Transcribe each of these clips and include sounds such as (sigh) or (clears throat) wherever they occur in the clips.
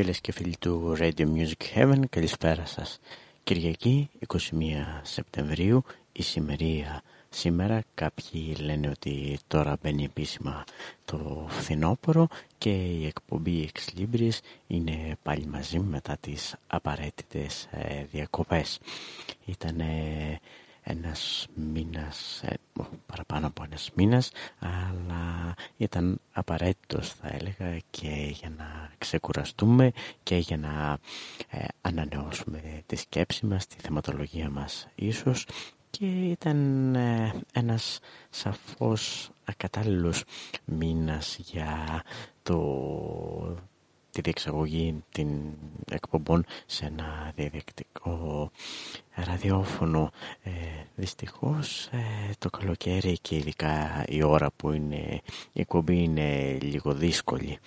Φίλες και φίλοι του Radio Music Heaven, καλησπέρα σας. Κυριακή 21 Σεπτεμβρίου, η σημερία σήμερα. Κάποιοι λένε ότι τώρα μπαίνει επίσημα το φθινόπωρο και η εκπομπή Ex Libris είναι πάλι μαζί μετά τις απαραίτητες ε, διακοπές. Ήτανε ένας μήνας, ε, παραπάνω από ένας μήνας, αλλά ήταν απαραίτητος θα έλεγα και για να ξεκουραστούμε και για να ε, ανανεώσουμε τη σκέψη μας, τη θεματολογία μας ίσως. Και ήταν ε, ένας σαφώς ακατάλληλος μήνας για το τη διεξαγωγή την εκπομπών σε ένα διαδικτικό ραδιόφωνο. Ε, δυστυχώς ε, το καλοκαίρι και ειδικά η ώρα που είναι η εκπομπή είναι λίγο δύσκολη.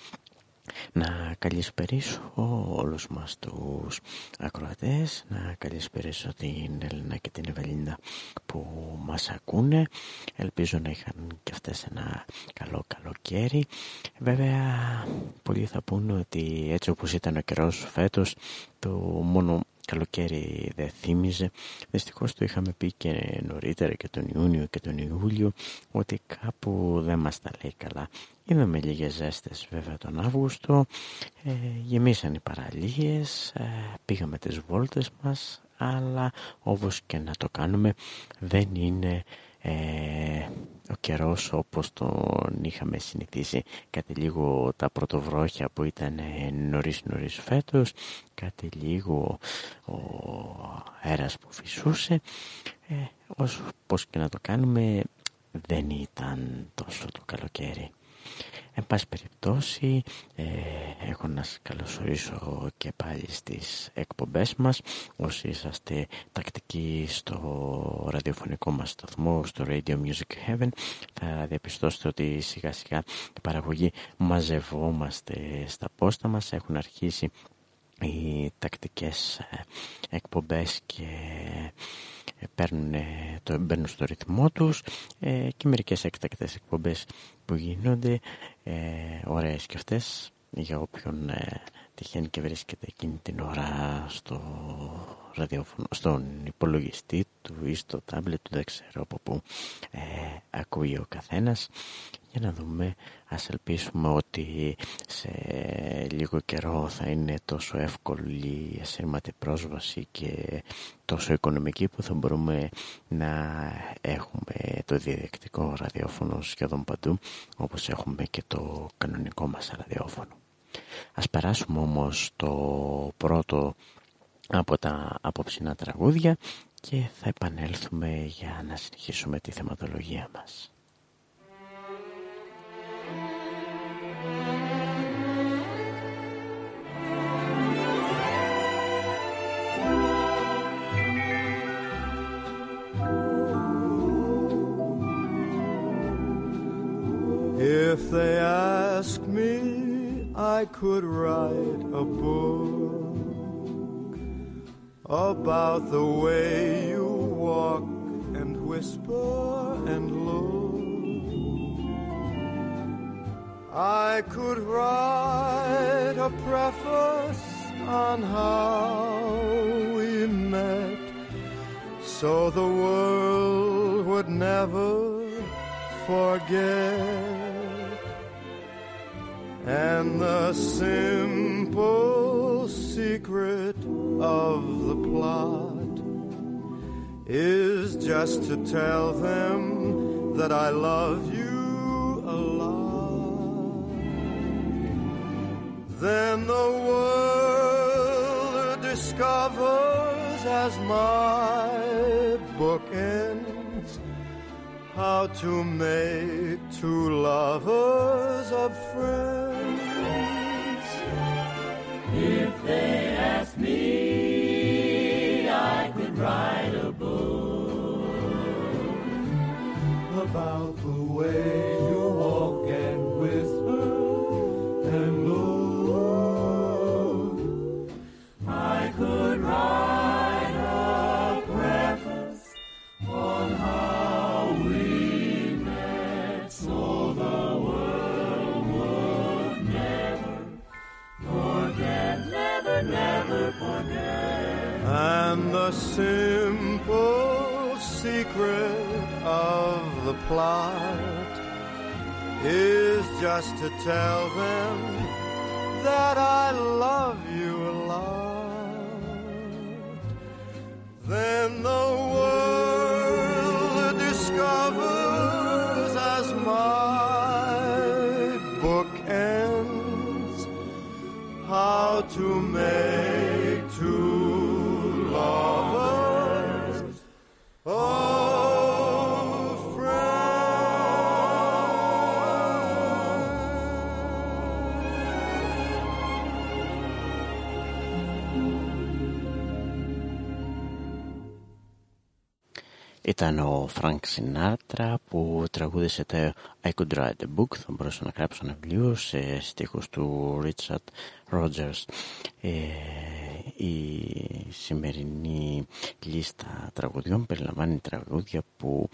Να καλησπερίσω όλους μας τους ακροατές, να καλησπερίσω την Έλληνα και την Ευελίνda που μας ακούνε. Ελπίζω να είχαν και αυτές ένα καλό καλοκαίρι. Βέβαια, πολλοί θα πούνε ότι έτσι όπως ήταν ο καιρός φέτος, το μόνο καλοκαίρι δεν θύμιζε. Δυστυχώς το είχαμε πει και νωρίτερα και τον Ιούνιο και τον Ιούλιο ότι κάπου δεν μας τα λέει καλά. Είδαμε λίγες ζέστες βέβαια τον Αύγουστο, ε, γεμίσαν οι παραλίες, ε, πήγαμε τις βόλτες μας, αλλά όπως και να το κάνουμε δεν είναι ε, ο καιρός όπως τον είχαμε συνηθίσει. Κάτι λίγο τα πρωτοβρόχια που ήταν νωρίς νωρίς φέτος κάτι λίγο ο αέρας που φυσούσε. Ε, όπως και να το κάνουμε δεν ήταν τόσο το καλοκαίρι Εν πάση περιπτώσει, ε, έχω να σας καλωσορίσω και πάλι στις εκπομπές μας. Όσοι είσαστε τακτικοί στο ραδιοφωνικό μας σταθμό, στο Radio Music Heaven, θα διαπιστώσετε ότι σιγά σιγά η παραγωγή μαζευόμαστε στα πόστα μας. Έχουν αρχίσει οι τακτικές ε, εκπομπές και ε, παίρνουν, το, μπαίνουν στο ρυθμό τους ε, και μερικές έκτακτες εκπομπές που γίνονται ε, ωραίες και αυτές για όποιον ε, τυχαίνει και βρίσκεται εκείνη την ώρα στο ραδιόφωνο, στον υπολογιστή του ή στο τάμπλετ του, δεν ξέρω από πού ε, ακούει ο καθένας για να δούμε, ας ελπίσουμε ότι σε λίγο καιρό θα είναι τόσο εύκολη η ασύρματη πρόσβαση και τόσο οικονομική που θα μπορούμε να έχουμε το διαδικτικό ραδιόφωνο σχεδόν παντού όπως έχουμε και το κανονικό μας ραδιόφωνο. Ας περάσουμε όμως το πρώτο από τα απόψινα τραγούδια και θα επανέλθουμε για να συνεχίσουμε τη θεματολογία μας. If they ask me, I could write a book about the way you walk and whisper and look. I could write a preface on how we met so the world would never forget and the simple secret of the plot is just to tell them that I love you a lot. Then the world discovers as my book ends how to make two lovers of friends. If they ask me, I could write a book about the way Simple secret of the plot is just to tell them that I love you a lot. Then the world discovers as my book ends how to make Ήταν ο Φρανκ Σινάτρα που τραγούδισε το I Could Write a Book, θα μπορούσα να γράψω ένα βιβλίο σε στίχους του Richard Rogers. Ε, η σημερινή λίστα τραγουδιών περιλαμβάνει τραγούδια που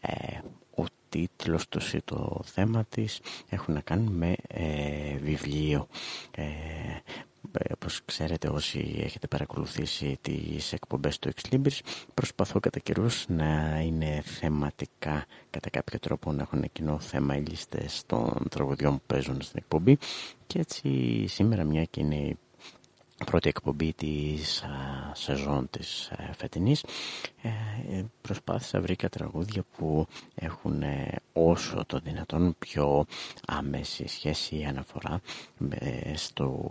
ε, ο τίτλος τους ή το θέμα της έχουν να κάνουν με ε, βιβλίο. Ε, ε, όπως ξέρετε όσοι έχετε παρακολουθήσει τις εκπομπές του Ex προσπαθώ κατά καιρούς να είναι θεματικά κατά κάποιο τρόπο να έχουν κοινό θέμα οι λίστες των τραγουδιών που παίζουν στην εκπομπή. Και έτσι σήμερα μια και είναι η πρώτη εκπομπή της α, σεζόν της α, φετινής ε, προσπάθησα βρήκα τραγούδια που έχουν ε, όσο το δυνατόν πιο άμεση σχέση ή αναφορά στο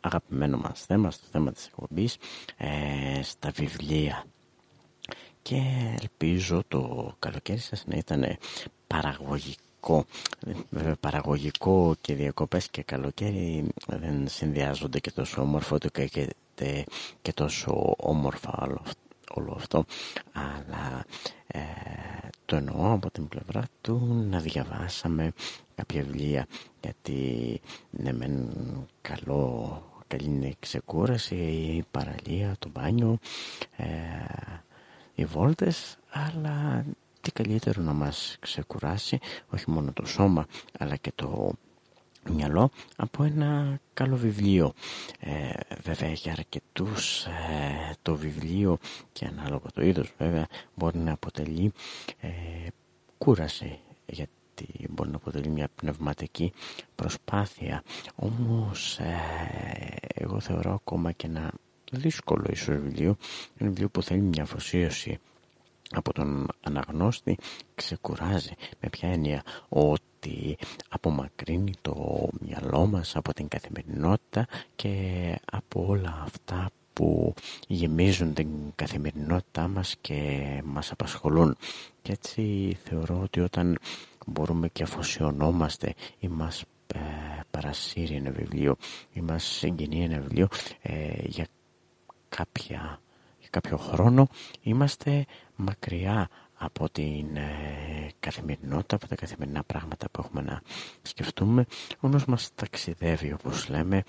αγαπημένο μας θέμα, στο θέμα της εκπομπής, ε, στα βιβλία. Και ελπίζω το καλοκαίρι σας να ήταν παραγωγικό Βέβαια παραγωγικό και διακοπές και καλοκαίρι δεν συνδυάζονται και τόσο όμορφο το και, και τόσο όμορφα όλο αυτό. Αλλά ε, το εννοώ από την πλευρά του να διαβάσαμε κάποια βιβλία γιατί ναι μεν καλό καλή είναι η ξεκούραση η παραλία, το μπάνιο ε, οι βόλτες αλλά τι καλύτερο να μας ξεκουράσει όχι μόνο το σώμα αλλά και το μυαλό από ένα καλό βιβλίο. Ε, βέβαια για αρκετούς ε, το βιβλίο και ανάλογα το είδος βέβαια μπορεί να αποτελεί ε, κούραση γιατί μπορεί να αποτελεί μια πνευματική προσπάθεια. Όμως ε, εγώ θεωρώ ακόμα και ένα δύσκολο ίσως βιβλίο, ένα βιβλίο που θέλει μια αφοσίωση από τον αναγνώστη ξεκουράζει με ποια έννοια; Ότι απομακρύνει το μυαλό μας από την καθημερινότητα και από όλα αυτά που γεμίζουν την καθημερινότητά μας και μας απασχολούν. Και έτσι θεωρώ ότι όταν μπορούμε και αφοσιωνόμαστε ή μας ε, παρασύρει ένα βιβλίο ή μας συγκινεί ένα βιβλίο ε, για κάποια κάποιο χρόνο είμαστε μακριά από την ε, καθημερινότητα, από τα καθημερινά πράγματα που έχουμε να σκεφτούμε, όμως μας ταξιδεύει όπως λέμε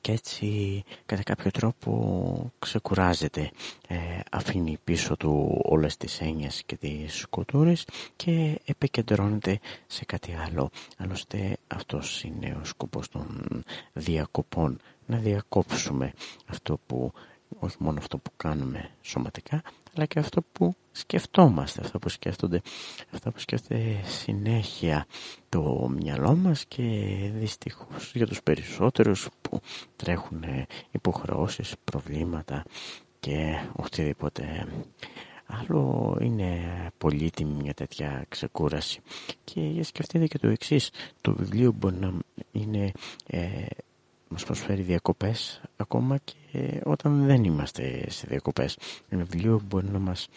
και έτσι κατά κάποιο τρόπο ξεκουράζεται, ε, αφήνει πίσω του όλες τις έννοιες και τις κουλτούρες και επικεντρώνεται σε κάτι άλλο. Άλλωστε αυτός είναι ο σκοπός των διακοπών, να διακόψουμε αυτό που όχι μόνο αυτό που κάνουμε σωματικά αλλά και αυτό που σκεφτόμαστε αυτό που σκέφτονται αυτό που σκέφτεται συνέχεια το μυαλό μας και δυστυχώς για τους περισσότερους που τρέχουν υποχρεώσεις, προβλήματα και οτιδήποτε άλλο είναι πολύτιμη μια τέτοια ξεκούραση. Και σκεφτείτε και το εξής το βιβλίο μπορεί να είναι ε, μας προσφέρει διακοπές ακόμα και όταν δεν είμαστε σε διακοπές. Ένα βιβλίο μπορεί να μας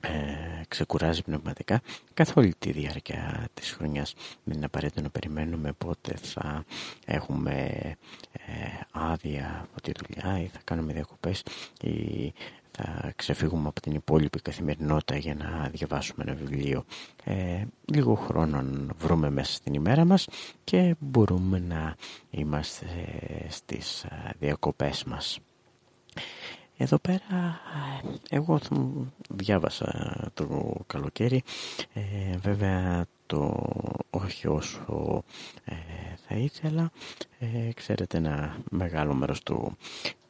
ε, ξεκουράζει πνευματικά καθ' όλη τη διάρκεια της χρονιάς. Δεν είναι απαραίτητο να περιμένουμε πότε θα έχουμε ε, άδεια από τη δουλειά ή θα κάνουμε διακοπές ή θα ξεφύγουμε από την υπόλοιπη καθημερινότητα για να διαβάσουμε ένα βιβλίο. Ε, λίγο χρόνο να βρούμε μέσα στην ημέρα μας και μπορούμε να είμαστε στις ε, διακοπές μας. Εδώ πέρα εγώ διάβασα το καλοκαίρι ε, βέβαια το όχι όσο ε, θα ήθελα. Ε, ξέρετε ένα μεγάλο μέρος του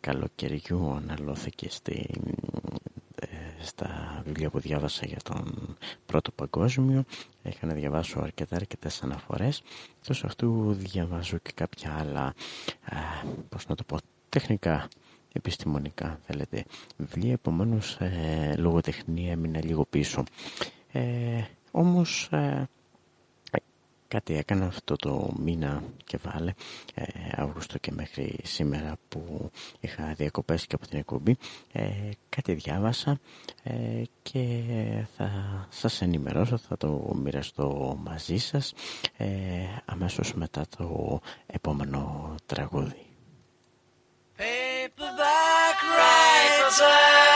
καλοκαιριού αναλώθηκε στη, ε, στα βιβλία που διάβασα για τον Πρώτο Παγκόσμιο. Είχα να διαβάσω αρκετά αρκετές αναφορές. Τόσο αυτού διαβάζω και κάποια άλλα, ε, πώς να το πω, τεχνικά επιστημονικά θέλετε βιβλία επομένως ε, λογοτεχνία έμεινα λίγο πίσω ε, όμως ε, κάτι έκανα αυτό το μήνα και βάλε ε, Αύγουστο και μέχρι σήμερα που είχα διακοπές και από την εκπομπή ε, κάτι διάβασα ε, και θα σας ενημερώσω θα το μοιραστώ μαζί σας ε, αμέσως μετά το επόμενο τραγούδι. Paperback writer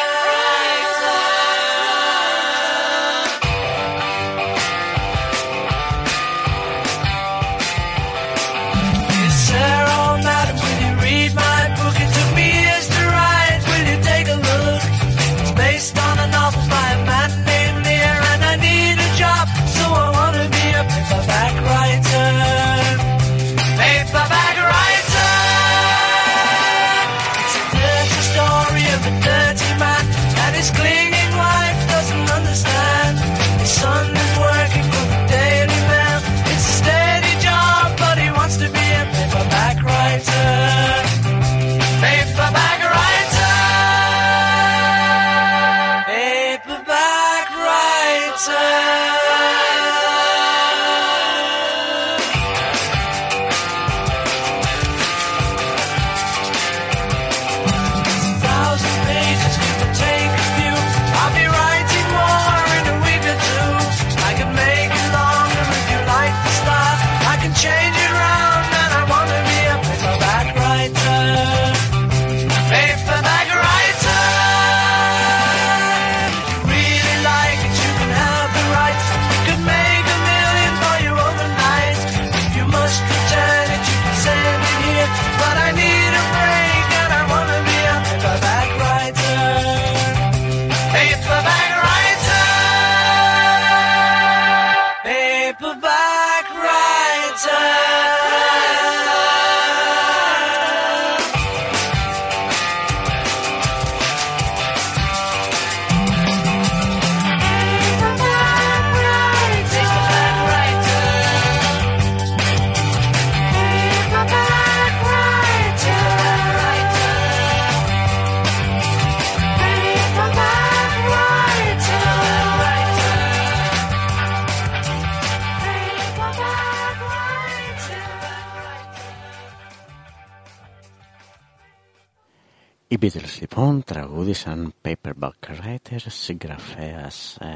λοιπόν τραγούδισαν paperback writer, συγγραφέας ε,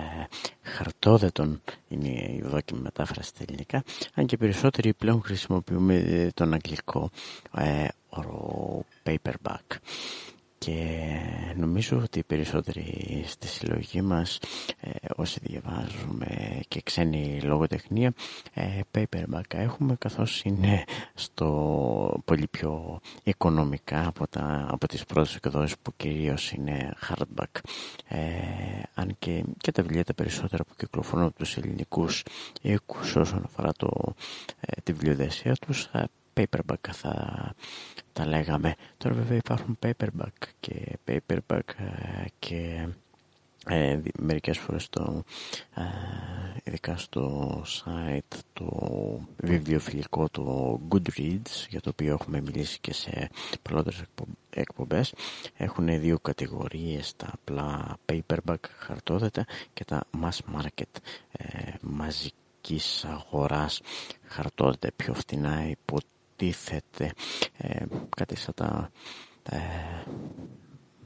χαρτόδετων είναι η δόκιμη μετάφραση στα ελληνικά. Αν και περισσότεροι πλέον χρησιμοποιούμε τον αγγλικό ε, όρο paperback και νομίζω ότι οι περισσότεροι στη συλλογή μας ε, όσοι διαβάζουμε και ξένη λογοτεχνία ε, paperback έχουμε καθώς είναι στο πολύ πιο οικονομικά από, τα, από τις πρώτες εκδόσεις που κυρίως είναι hardback. Ε, αν και, και τα βιβλία τα περισσότερα που κυκλοφορούν από τους ελληνικούς οίκους όσον αφορά το, ε, τη βιβλιοδεσία τους paperback θα τα λέγαμε. Τώρα βέβαια υπάρχουν paperback και paperback ε, και ε, μερικές φορές το, ε, ειδικά στο site το βιβλιοφιλικό το Goodreads για το οποίο έχουμε μιλήσει και σε πρώτες εκπομπές έχουν δύο κατηγορίες τα απλά paperback χαρτόδετα και τα mass market ε, μαζικής αγοράς χαρτόδετα πιο φτηνά υπό τίθεται ε, κάτι σαν τα, ε,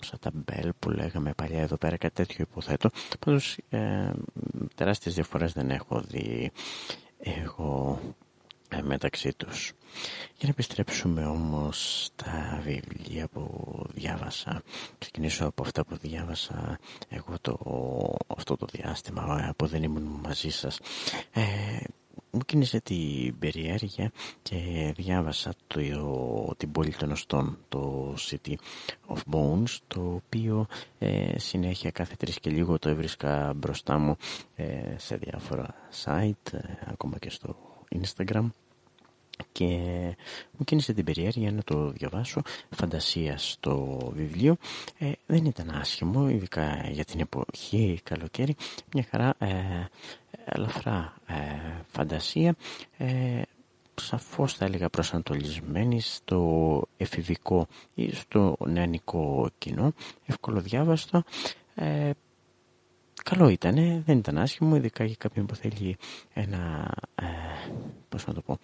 σαν τα μπέλ που λέγαμε παλιά εδώ πέρα κάτι τέτοιο υποθέτω. Πάντως ε, τεράστιες διαφορές δεν έχω δει εγώ ε, μεταξύ τους. Για να επιστρέψουμε όμως στα βιβλία που διάβασα. Ξεκινήσω από αυτά που διάβασα εγώ το, αυτό το διάστημα ε, που δεν ήμουν μαζί σας. Ε, μου κίνησε την περιέργεια και διάβασα το, την πόλη των οστών, το City of Bones, το οποίο ε, συνέχεια κάθε τρεις και λίγο το έβρισκα μπροστά μου ε, σε διάφορα site, ε, ακόμα και στο Instagram και μου κίνησε την περιέργεια να το διαβάσω φαντασία στο βιβλίο. Ε, δεν ήταν άσχημο ειδικά για την εποχή καλοκαίρι. Μια χαρά ε, ελαφρά ε, φαντασία. Ε, σαφώς θα έλεγα προσανατολισμένη στο εφηβικό ή στο νεανικό κοινό. Ευκολοδιάβαστο ε, καλό ήταν, δεν ήταν άσχημο, ειδικά για κάποιον που θέλει ένα, ε, πώς να το πω,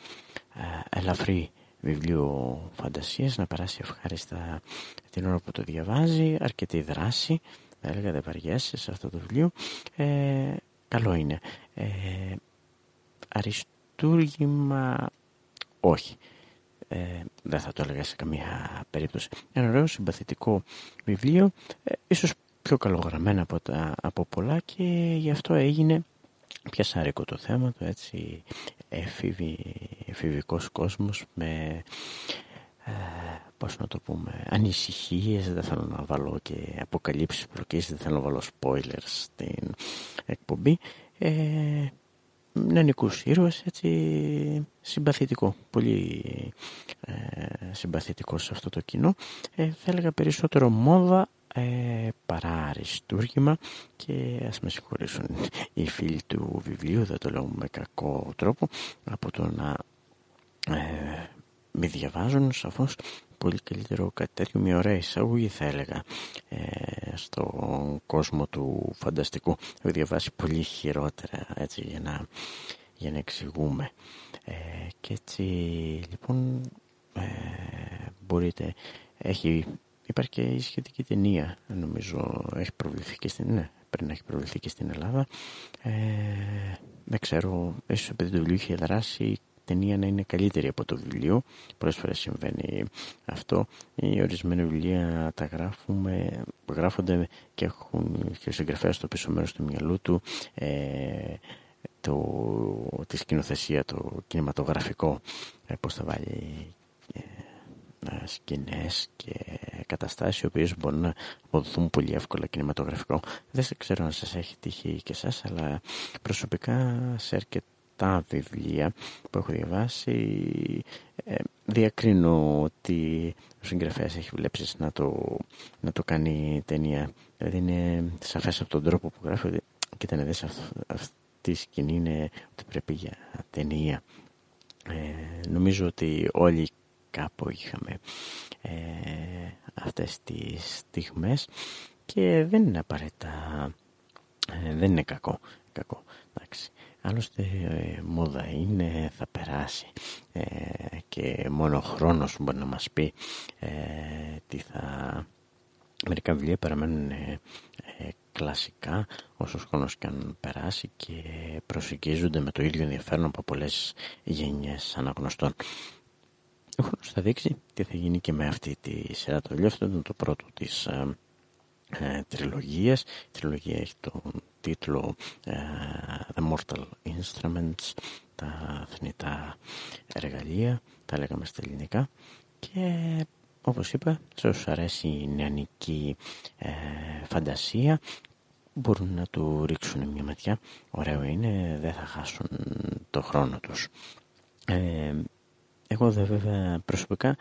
ε, ελαφρύ βιβλίο φαντασίας, να περάσει ευχάριστα την ώρα που το διαβάζει, αρκετή δράση, θα έλεγα δεν βαριέσαι σε αυτό το βιβλίο, ε, καλό είναι. Ε, αριστούργημα, όχι. Ε, δεν θα το έλεγα σε καμία περίπτωση. Ένα ωραίο συμπαθητικό βιβλίο, ε, ίσως πιο καλογραμμένα από, τα, από πολλά και γι' αυτό έγινε πιασάρικο το θέμα του έτσι εφηβι, εφηβικός κόσμος με ε, πώς να το πούμε ανησυχίες δεν θέλω να βάλω και αποκαλύψεις προκήσεις δεν θέλω να βάλω spoilers στην εκπομπή. Ε, νεανικούς ήρωες έτσι συμπαθητικό πολύ ε, συμπαθητικό σε αυτό το κοινό. Ε, θα έλεγα περισσότερο μόδα ε, παρά αριστούργημα και ας με συγχωρήσουν οι φίλοι του βιβλίου, δεν το λέω με κακό τρόπο, από το να ε, μη διαβάζουν σαφώς πολύ καλύτερο κάτι τέτοιο, μια ωραία εισαγωγή θα έλεγα ε, στον κόσμο του φανταστικού. Έχω διαβάσει πολύ χειρότερα έτσι για να, για να εξηγούμε. Ε, και έτσι λοιπόν ε, μπορείτε, έχει Υπάρχει και η σχετική ταινία, νομίζω, έχει προβληθεί και στην, ναι, πρέπει να έχει προβληθεί και στην Ελλάδα. Ε, δεν ξέρω, ίσως επειδή το βιβλίο είχε δράσει, η ταινία να είναι καλύτερη από το βιβλίο. Πολλές φορές συμβαίνει αυτό. Οι ορισμένοι βιβλία τα γράφουμε, γράφονται και έχουν και ο συγγραφέας στο πίσω μέρος του μυαλού του ε, το, τη σκηνοθεσία, το κινηματογραφικό, ε, πώς θα βάλει ε, σκηνές και καταστάσεις οι οποίες μπορούν να αποδοθούν πολύ εύκολα κινηματογραφικό. Δεν ξέρω αν σας έχει τύχει και εσάς, αλλά προσωπικά σε αρκετά βιβλία που έχω διαβάσει ε, διακρίνω ότι ο συγγραφέας έχει βλέψεις να το, να το κάνει ταινία. Δηλαδή είναι σαφές από τον τρόπο που γράφει ότι κοίτα να δεις αυτή η σκηνή είναι ότι πρέπει για ταινία. Ε, νομίζω ότι όλοι κάπου είχαμε ε, αυτές τις στιγμές και δεν είναι απαραίτητα ε, δεν είναι κακό, κακό εντάξει. Άλλωστε ε, μόδα είναι, θα περάσει ε, και μόνο ο χρόνος μπορεί να μας πει ε, τι θα... Μερικά βιβλία παραμένουν κλασικά όσο χρόνος και αν περάσει και προσεγγίζονται με το ίδιο ενδιαφέρον από πολλές γενιές αναγνωστών. Ο χρόνος θα δείξει τι θα γίνει και με αυτή τη σειρά το βιβλίο. Αυτό ήταν το πρώτο της ε, ε, τριλογίας. Η τριλογία έχει τον τίτλο ε, The Mortal Instruments, τα θνητά εργαλεία, τα λέγαμε στα ελληνικά. Και όπως είπα, σε όσους αρέσει η νεανική ε, φαντασία, μπορούν να του ρίξουν μια ματιά. Ωραίο είναι, δεν θα χάσουν το χρόνο τους. Ε, εγώ δε, βέβαια προσωπικά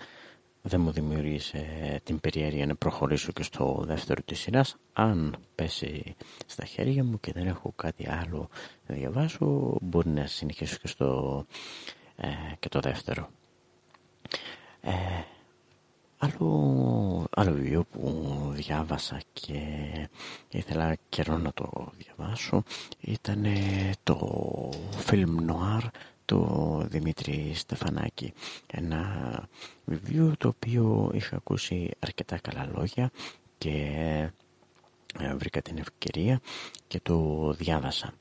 δεν μου δημιουργήσε την περιέργεια να προχωρήσω και στο δεύτερο της σειράς. Αν πέσει στα χέρια μου και δεν έχω κάτι άλλο να διαβάσω, μπορεί να συνεχίσω και, στο, ε, και το δεύτερο. Ε, άλλο, άλλο βιβλίο που διάβασα και ήθελα καιρό να το διαβάσω ήταν το film noir το Δημήτρη Στεφανάκη. Ένα βιβλίο το οποίο είχα ακούσει αρκετά καλά λόγια και ε, βρήκα την ευκαιρία και το διάβασα.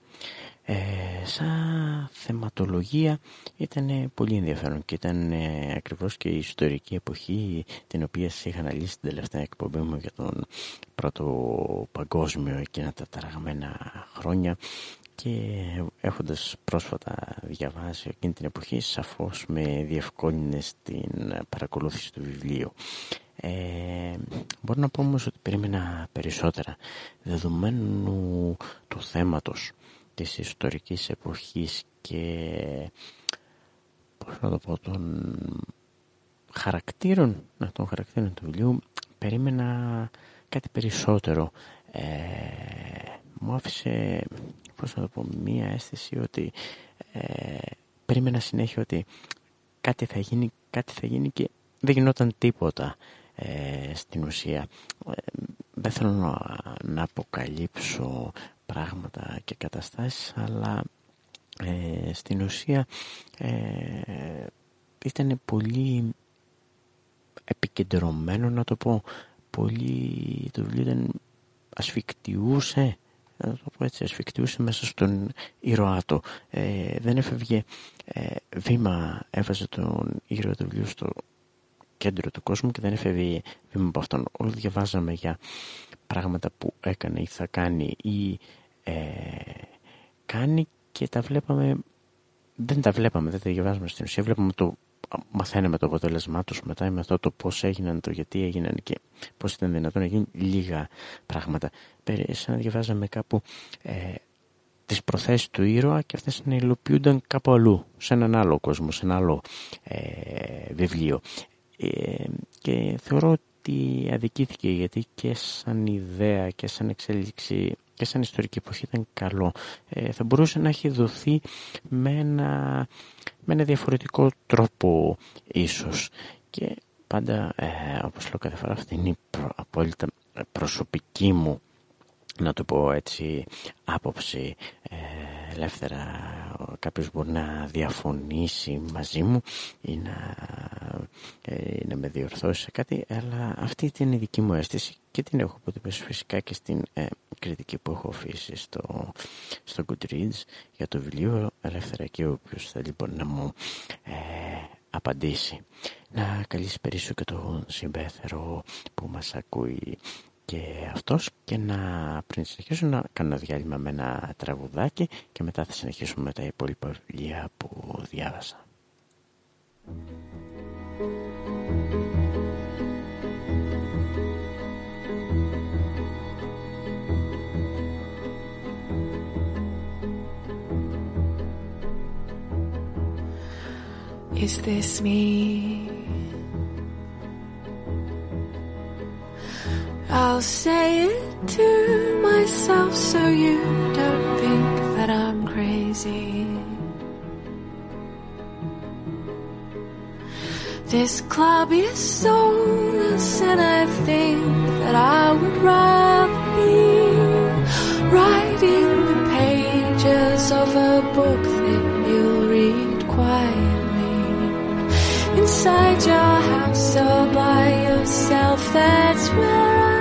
Ε, σαν θεματολογία ήταν πολύ ενδιαφέρον και ήταν ε, ακριβώς και η ιστορική εποχή την οποία σας είχα αναλύσει την τελευταία εκπομπή μου για τον πρώτο παγκόσμιο εκείνα τα ταραγμένα χρόνια και έχοντας πρόσφατα διαβάσει εκείνη την εποχή σαφώς με διευκόλυνε στην παρακολούθηση του βιβλίου. Ε, μπορώ να πω όμως ότι περίμενα περισσότερα δεδομένου του θέματος της ιστορικής εποχής και πώς να το πω, των χαρακτήρων, να, των χαρακτήρων του βιβλίου περίμενα κάτι περισσότερο. Ε, μου άφησε, πώς να το πω, μία αίσθηση ότι ε, περίμενα συνέχεια ότι κάτι θα γίνει, κάτι θα γίνει και δεν γινόταν τίποτα ε, στην ουσία. Ε, δεν θέλω να, να αποκαλύψω πράγματα και καταστάσεις, αλλά ε, στην ουσία ε, ήταν πολύ επικεντρωμένο να το πω πολύ το βιβλίο ήταν ασφικτιούσε να το πω έτσι ασφικτιούσε μέσα στον ήρωά του. Ε, δεν έφευγε ε, βήμα έβαζε τον ήρωα του βιβλίου στο κέντρο του κόσμου και δεν έφευγε βήμα από αυτόν. Όλο διαβάζαμε για πράγματα που έκανε ή θα κάνει ή ε, κάνει και τα βλέπαμε δεν τα βλέπαμε, δεν τα διαβάζουμε στην ουσία. Βλέπαμε το μαθαίναμε το αποτέλεσμά τους μετά με αυτό το πώς έγιναν, το γιατί έγιναν και πώς ήταν δυνατόν να γίνουν λίγα πράγματα. Σαν να διαβάζαμε κάπου ε, τις προθέσεις του ήρωα και αυτές να υλοποιούνταν κάπου αλλού, σε έναν άλλο κόσμο, σε ένα άλλο ε, βιβλίο. Ε, και θεωρώ ότι αδικήθηκε γιατί και σαν ιδέα και σαν εξέλιξη και σαν ιστορική εποχή ήταν καλό. Ε, θα μπορούσε να έχει δοθεί με ένα, με ένα διαφορετικό τρόπο ίσως. Και πάντα, ε, όπως λέω κάθε φορά, αυτή είναι η απόλυτα προσωπική μου να το πω έτσι άποψη ε, ελεύθερα κάποιος μπορεί να διαφωνήσει μαζί μου ή να, ε, να με διορθώσει σε κάτι αλλά αυτή ήταν η δική μου αίσθηση και την έχω αποτυπώσει φυσικά και στην ε, κριτική που έχω αφήσει στο, στο Goodreads για το βιβλίο ελεύθερα και όποιος θέλει μπορεί να μου ε, απαντήσει. Να καλησπερίσω και τον συμπέθερο που μας ακούει και αυτός και να πριν συνεχίσω να κάνω ένα διάλειμμα με ένα τραγουδάκι και μετά θα συνεχίσουμε με τα υπόλοιπα βιβλία που διάβασα. Is this me? I'll say it to myself so you don't think that I'm crazy. This club is soulless and I think that I would rather be writing the pages of a book that you'll read quietly inside your house or by yourself. That's where rock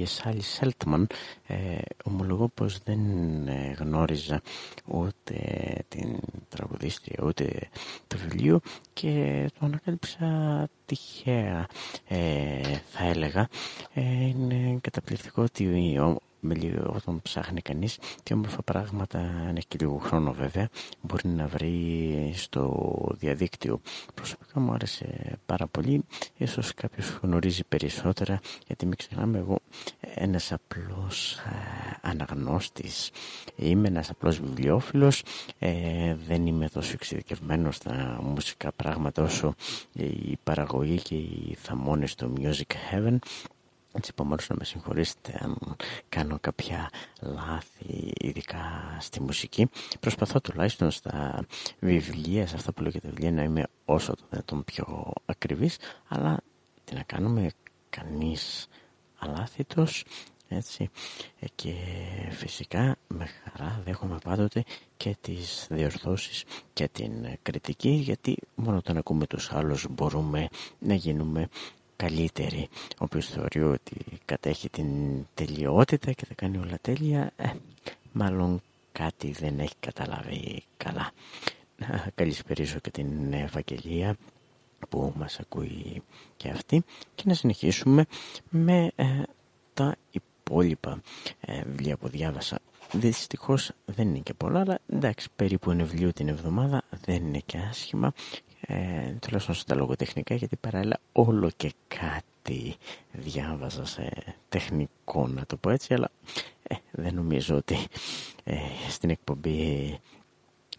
από τη Σάλι Σέλτμαν ε, ομολογώ πως δεν ε, γνώριζα ούτε την τραγουδίστρια ούτε το βιβλίο και το ανακάλυψα τυχαία ε, θα έλεγα. Ε, είναι καταπληκτικό ότι με λίγο, όταν ψάχνει κανείς. Τι όμορφα πράγματα, αν έχει και λίγο χρόνο βέβαια, μπορεί να βρει στο διαδίκτυο. Προσωπικά μου άρεσε πάρα πολύ, ίσως κάποιος γνωρίζει περισσότερα, γιατί μην ξεχνάμε εγώ ένας απλός ε, αναγνώστης, είμαι ένας απλός βιβλιοφίλος, ε, δεν είμαι τόσο εξειδικευμένος στα μουσικά πράγματα όσο η παραγωγή και οι θαμώνες του Music Heaven έτσι επομένως να με συγχωρήσετε αν κάνω κάποια λάθη ειδικά στη μουσική. Προσπαθώ τουλάχιστον στα βιβλία σε αυτά που λέω για τα βιβλία να είμαι όσο το δυνατόν πιο ακριβής αλλά τι να κάνουμε κανείς αλάθητος έτσι. Και φυσικά με χαρά δέχομαι πάντοτε και τις διορθώσεις και την κριτική γιατί μόνο όταν ακούμε τους άλλους μπορούμε να γίνουμε καλύτερη. Όποιος θεωρεί ότι κατέχει την τελειότητα και θα κάνει όλα τέλεια. Ε, μάλλον κάτι δεν έχει καταλάβει καλά. Να καλησπερίσω και την Ευαγγελία που μας ακούει και αυτή και να συνεχίσουμε με ε, τα υπόλοιπα. Ε, βιβλία που διάβασα. Δυστυχώς δεν είναι και πολλά, αλλά εντάξει, περίπου ένα βιβλίο την εβδομάδα δεν είναι και άσχημα ε, τουλάχιστον στα λογοτεχνικά γιατί παράλληλα όλο και κάτι διάβαζα σε τεχνικό να το πω έτσι αλλά ε, δεν νομίζω ότι ε, στην εκπομπή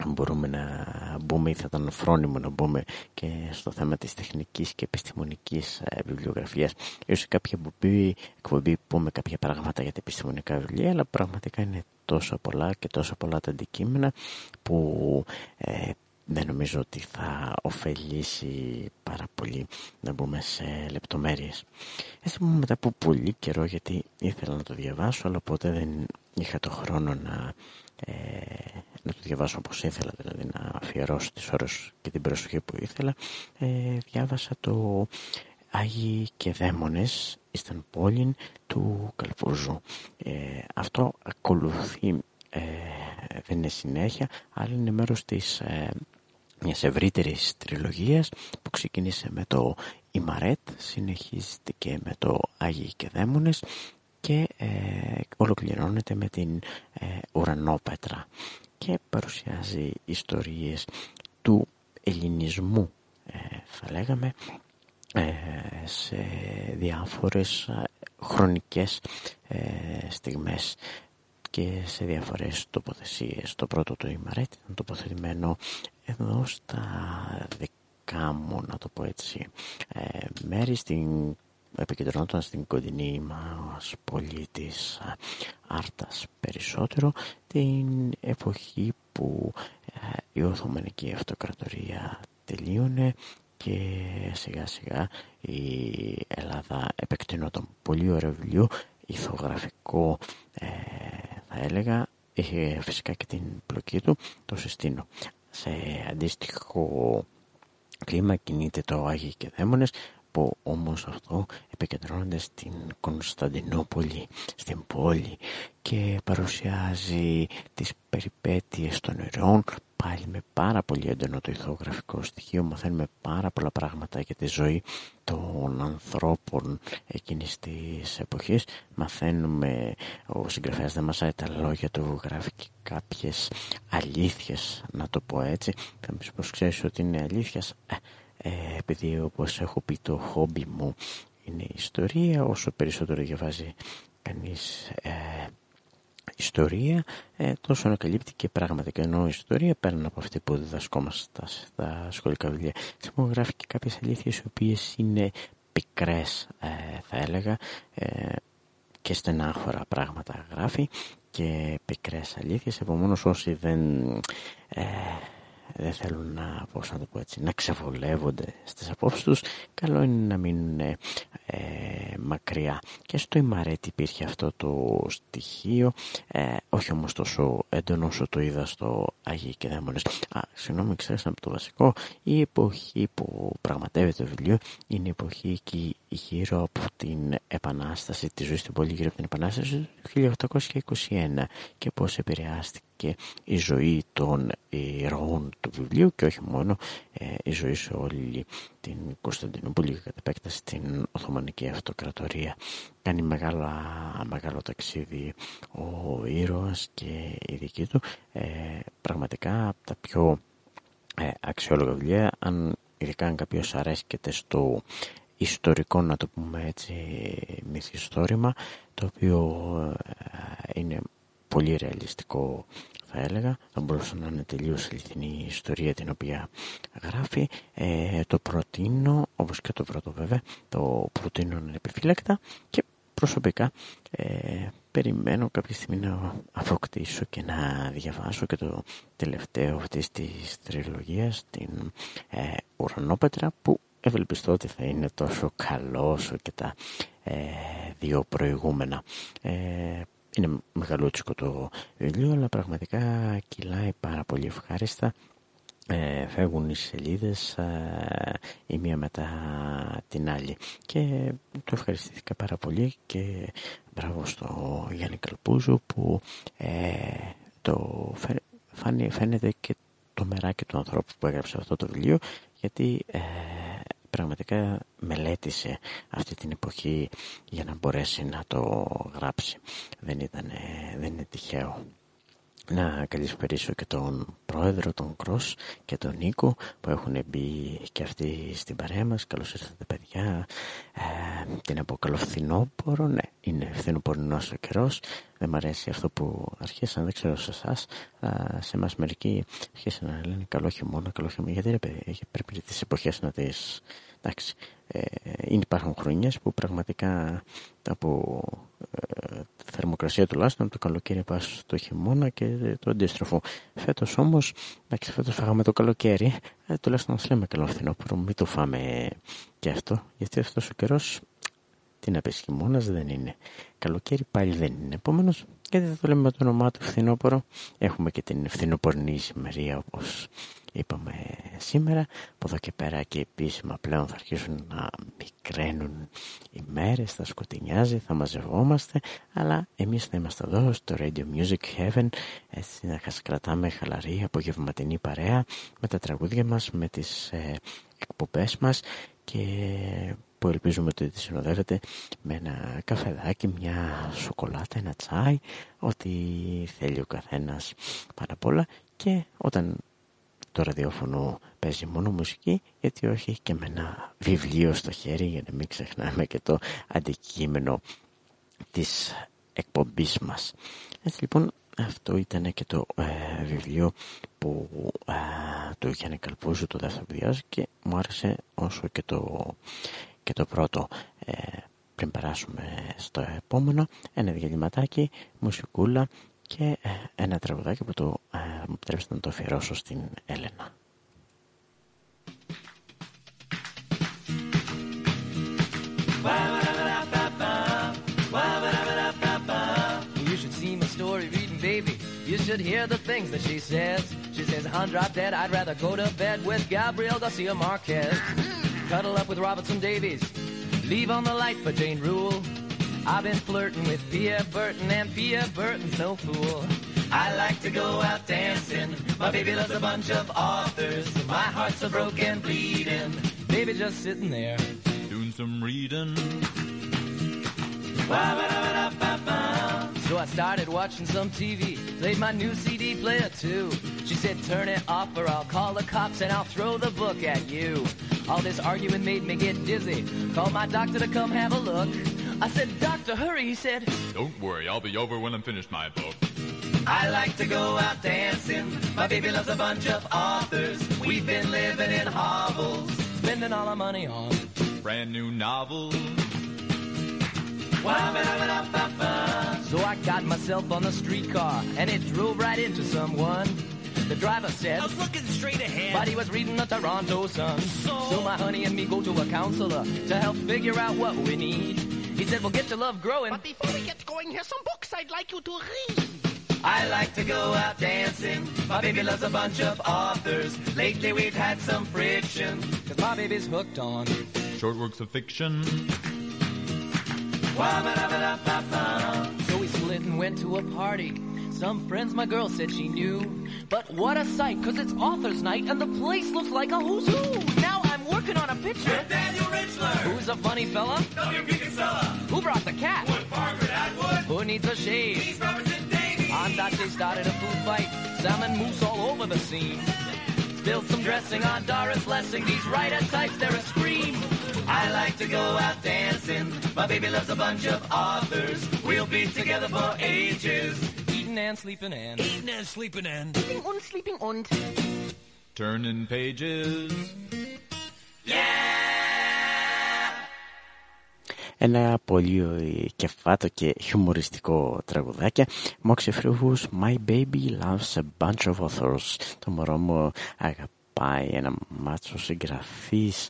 μπορούμε να μπούμε ή θα ήταν φρόνιμο να μπούμε και στο θέμα της τεχνικής και επιστημονικής ε, βιβλιογραφίας. Ίσως σε κάποια εκπομπή, εκπομπή πούμε κάποια πράγματα για τα επιστημονικά βιβλία αλλά πραγματικά είναι τόσο πολλά και τόσο πολλά τα αντικείμενα που ε, δεν νομίζω ότι θα ωφελήσει πάρα πολύ να μπούμε σε λεπτομέρειες. Έτσι μετά από πολύ καιρό γιατί ήθελα να το διαβάσω αλλά ποτέ δεν είχα το χρόνο να, ε, να το διαβάσω όπως ήθελα δηλαδή να αφιερώσω τις ώρες και την προσοχή που ήθελα ε, διάβασα το Άγιοι και Δαίμονες ήταν πόλην του Καλπούζου. Ε, αυτό ακολουθεί ε, δεν είναι συνέχεια, αλλά είναι μέρος της ε, μιας ευρύτερης τριλογίας που ξεκίνησε με το Ιμαρέτ, συνεχίστηκε με το Άγιοι και Δαίμονες και ε, ολοκληρώνεται με την ε, Ουρανόπετρα και παρουσιάζει ιστορίες του ελληνισμού ε, θα λέγαμε ε, σε διάφορες ε, χρονικές στιγμές και σε διάφορες τοποθεσίες. Το πρώτο το Ιμαρέτ ήταν τοποθετημένο εδώ στα δικά μου, να το πω έτσι, ε, μέρη στην επικεντρωνόταν στην κοντινή μας πόλη της ε, Άρτας περισσότερο την εποχή που ε, η Οθωμανική Αυτοκρατορία τελείωνε και σιγά σιγά η Ελλάδα επεκτηνόταν πολύ ωραίο βιβλίο ηθογραφικό ε, θα έλεγα είχε φυσικά και την πλοκή του το συστήνω. Σε αντίστοιχο κλίμα κινείται το Άγιοι και Δαίμονες που όμως αυτό επικεντρώνεται στην Κωνσταντινούπολη, στην πόλη και παρουσιάζει τις περιπέτειες των ηρώων πάλι με πάρα πολύ έντονο το ηθογραφικό στοιχείο μαθαίνουμε πάρα πολλά πράγματα για τη ζωή των ανθρώπων εκείνης της εποχής. Μαθαίνουμε ο συγγραφέας δεν μασάει τα λόγια του γράφει και κάποιες αλήθειες να το πω έτσι. Θα μου πως ξέρεις ότι είναι αλήθειες; Ε, ε, επειδή όπως έχω πει το χόμπι μου είναι η ιστορία όσο περισσότερο διαβάζει κανείς ε, ιστορία ε, τόσο ανακαλύπτει και πράγματα. Ενώ η ιστορία πέραν από αυτή που διδασκόμαστε στα, σχολικά βιβλία. Γράφει και κάποιες αλήθειες οι οποίες είναι πικρές ε, θα έλεγα ε, και στενάχωρα πράγματα γράφει και πικρές αλήθειες. Επομένως όσοι δεν ε, δεν θέλουν να, πώς να, το πω έτσι, να ξεβολεύονται στις απόψεις τους. Καλό είναι να μείνουν ε, μακριά. Και στο Ιμαρέτη υπήρχε αυτό το στοιχείο. Ε, όχι όμως τόσο έντονο όσο το είδα στο Αγίοι και Δαίμονες Α, συγγνώμη ξέχασα από το βασικό. Η εποχή που πραγματεύεται το βιβλίο είναι η εποχή εκεί γύρω από την Επανάσταση τη ζωή στην πόλη γύρω από την Επανάσταση του 1821 και πώς επηρεάστηκε η ζωή των ηρώων του βιβλίου και όχι μόνο ε, η ζωή σε όλη την Κωνσταντινούπολη και κατά επέκταση την Οθωμανική Αυτοκρατορία. Κάνει μεγάλα, μεγάλο ταξίδι ο ήρωας και η δική του ε, πραγματικά από τα πιο ε, αξιόλογα βιβλία αν ειδικά αν κάποιος αρέσκεται στο ιστορικό να το πούμε έτσι μυθιστόρημα το οποίο ε, είναι πολύ ρεαλιστικό θα έλεγα θα μπορούσε να είναι τελείως αληθινή ιστορία την οποία γράφει ε, το προτείνω όπως και το πρώτο βέβαια το προτείνω να επιφύλακτα και προσωπικά ε, περιμένω κάποια στιγμή να αποκτήσω και να διαβάσω και το τελευταίο αυτής της τριλογίας την ε, Ουρανόπετρα που ευελπιστώ ότι θα είναι τόσο καλό όσο και τα ε, δύο προηγούμενα. Ε, είναι μεγαλούτσικο το βιβλίο, αλλά πραγματικά κυλάει πάρα πολύ ευχάριστα. Ε, φεύγουν οι σελίδες ε, η μία μετά την άλλη και το ευχαριστήθηκα πάρα πολύ και μπράβο στο Γιάννη Καλπούζου που ε, το φαίνεται και το μεράκι του ανθρώπου που έγραψε αυτό το βιβλίο γιατί ε, πραγματικά μελέτησε αυτή την εποχή για να μπορέσει να το γράψει. Δεν, ήταν, δεν είναι τυχαίο. Να καλησπερίσω και τον πρόεδρο, τον Κρός και τον Νίκο που έχουν μπει και αυτοί στην παρέα μας. Καλώς ήρθατε παιδιά. Ε, την αποκαλώ φθινόπορο. Ναι, είναι φθινοπορεινός ο καιρός. Δεν μου αρέσει αυτό που αρχίσαν, δεν ξέρω σε εσάς. Σε εμάς μερικοί αρχίσαν να λένε καλό χειμώνα, καλό χειμώνα. Γιατί ρε παιδί, πρέπει τις εποχές να τις Εντάξει, ε, υπάρχουν χρονιές που πραγματικά από ε, θερμοκρασία τουλάχιστον το καλοκαίρι πας στο χειμώνα και το αντίστροφο. Φέτος όμως, εντάξει, φέτος φάγαμε το καλοκαίρι, ε, τουλάχιστον να λέμε καλό φθινόπωρο, μην το φάμε και αυτό, γιατί αυτός ο καιρός τι να πεις χειμώνας δεν είναι. Καλοκαίρι πάλι δεν είναι. Επομένως, γιατί θα το λέμε με το όνομά του φθινόπωρο. Έχουμε και την φθινοπορνή σημερία όπως είπαμε σήμερα. Από εδώ και πέρα και επίσημα πλέον θα αρχίσουν να μικραίνουν οι μέρες, θα σκοτεινιάζει, θα μαζευόμαστε. Αλλά εμείς θα είμαστε εδώ στο Radio Music Heaven έτσι να σας κρατάμε χαλαρή απογευματινή παρέα με τα τραγούδια μας, με τις ε, εκπομπές μας και που ελπίζουμε ότι τη συνοδεύεται με ένα καφεδάκι, μια σοκολάτα, ένα τσάι, ό,τι θέλει ο καθένας πάνω απ' όλα και όταν το ραδιόφωνο παίζει μόνο μουσική, γιατί όχι και με ένα βιβλίο στο χέρι για να μην ξεχνάμε και το αντικείμενο της εκπομπής μας. Έτσι λοιπόν αυτό ήταν και το ε, βιβλίο που ε, το Γιάννη Καλπούζου το δεύτερο βιβλίο και μου άρεσε όσο και το και το πρώτο ε, πριν περάσουμε στο επόμενο ένα διαλυματάκι, μουσικούλα και ε, ένα τραγουδάκι που το ε, μου επιτρέψετε να το αφιερώσω στην Έλενα. You should see my story reading, baby. You should hear the things that she says. She says, I'm drop dead, I'd rather go to bed with Gabriel Garcia Marquez. Cuddle up with Robertson Davies. Leave on the light for Jane Rule. I've been flirting with Pia Burton, and Pia Burton's no fool. I like to go out dancing. My baby loves a bunch of authors. My heart's so broken, bleeding. Baby just sitting there, doing some reading. So I started watching some TV, played my new CD player too. She said, turn it off or I'll call the cops and I'll throw the book at you. All this arguing made me get dizzy. Called my doctor to come have a look. I said, Doctor, hurry. He said, Don't worry, I'll be over when I'm finished my book. I like to go out dancing. My baby loves a bunch of authors. We've been living in hovels, spending all our money on brand new novels. So I got myself on the streetcar and it drove right into someone. The driver said, I was looking straight ahead. but he was reading the Toronto Sun. So my honey and me go to a counselor to help figure out what we need. He said, well, get your love growing. But before we get going, here's some books I'd like you to read. I like to go out dancing. My baby loves a bunch of authors. Lately we've had some friction. Cause my baby's hooked on. Short works of fiction. So we split and went to a party. Some friends my girl said she knew. But what a sight, cause it's author's night and the place looks like a who's who. Now I'm working on a picture. Daniel Richler. Who's a funny fella? W.P. Casella. Who brought the cat? Wood Parker Atwood. Who needs a shave? Keith Robertson Davies. Andache started a food fight. Salmon moose all over the scene. Spilled some dressing on Doris Lessing. These writer types, they're a scream. I like to go out dancing. My baby loves a bunch of authors. We'll be together for ages. Eating and sleeping and. Eating and sleeping and. Sleeping und, sleeping und. Turning pages. Ένα πολύ κεφάτο και χιουμοριστικό τραγουδάκι. Moxie Frigus, My Baby Loves a Bunch of Authors. Το μωρό μου αγαπάει ένα μάτσο συγγραφής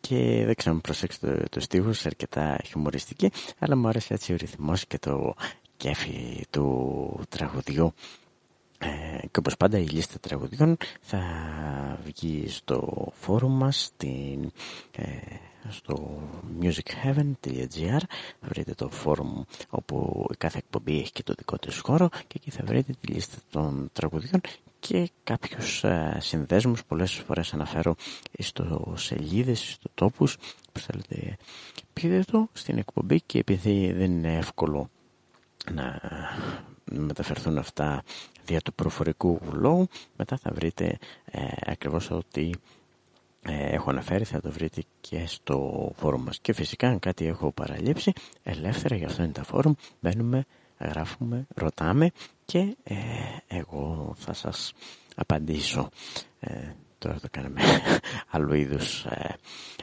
και δεν ξέρω αν προσέξετε το, το στίχος, αρκετά χιουμοριστική, αλλά μου άρεσε έτσι ο ρυθμός και το κέφι του τραγουδιού. Ε, και όπως πάντα η λίστα τραγουδιών θα βγει στο φόρουμ μας στην, ε, στο musicheaven.gr θα βρείτε το φόρουμ όπου κάθε εκπομπή έχει και το δικό της χώρο και εκεί θα βρείτε τη λίστα των τραγουδιών και κάποιους ε, συνδέσμους. Πολλές φορές αναφέρω στο σελίδες, στο τόπους. Που θέλετε πείτε το στην εκπομπή και επειδή δεν είναι εύκολο να μεταφερθούν αυτά δια του προφορικού λόγου μετά θα βρείτε ε, ακριβώς ότι ε, έχω αναφέρει. Θα το βρείτε και στο φόρουμ μας. Και φυσικά αν κάτι έχω παραλείψει ελεύθερα για αυτό είναι τα φόρουμ μπαίνουμε, γράφουμε, ρωτάμε και ε, εγώ θα σας απαντήσω. Ε, τώρα το κάναμε (laughs) άλλου είδους ε,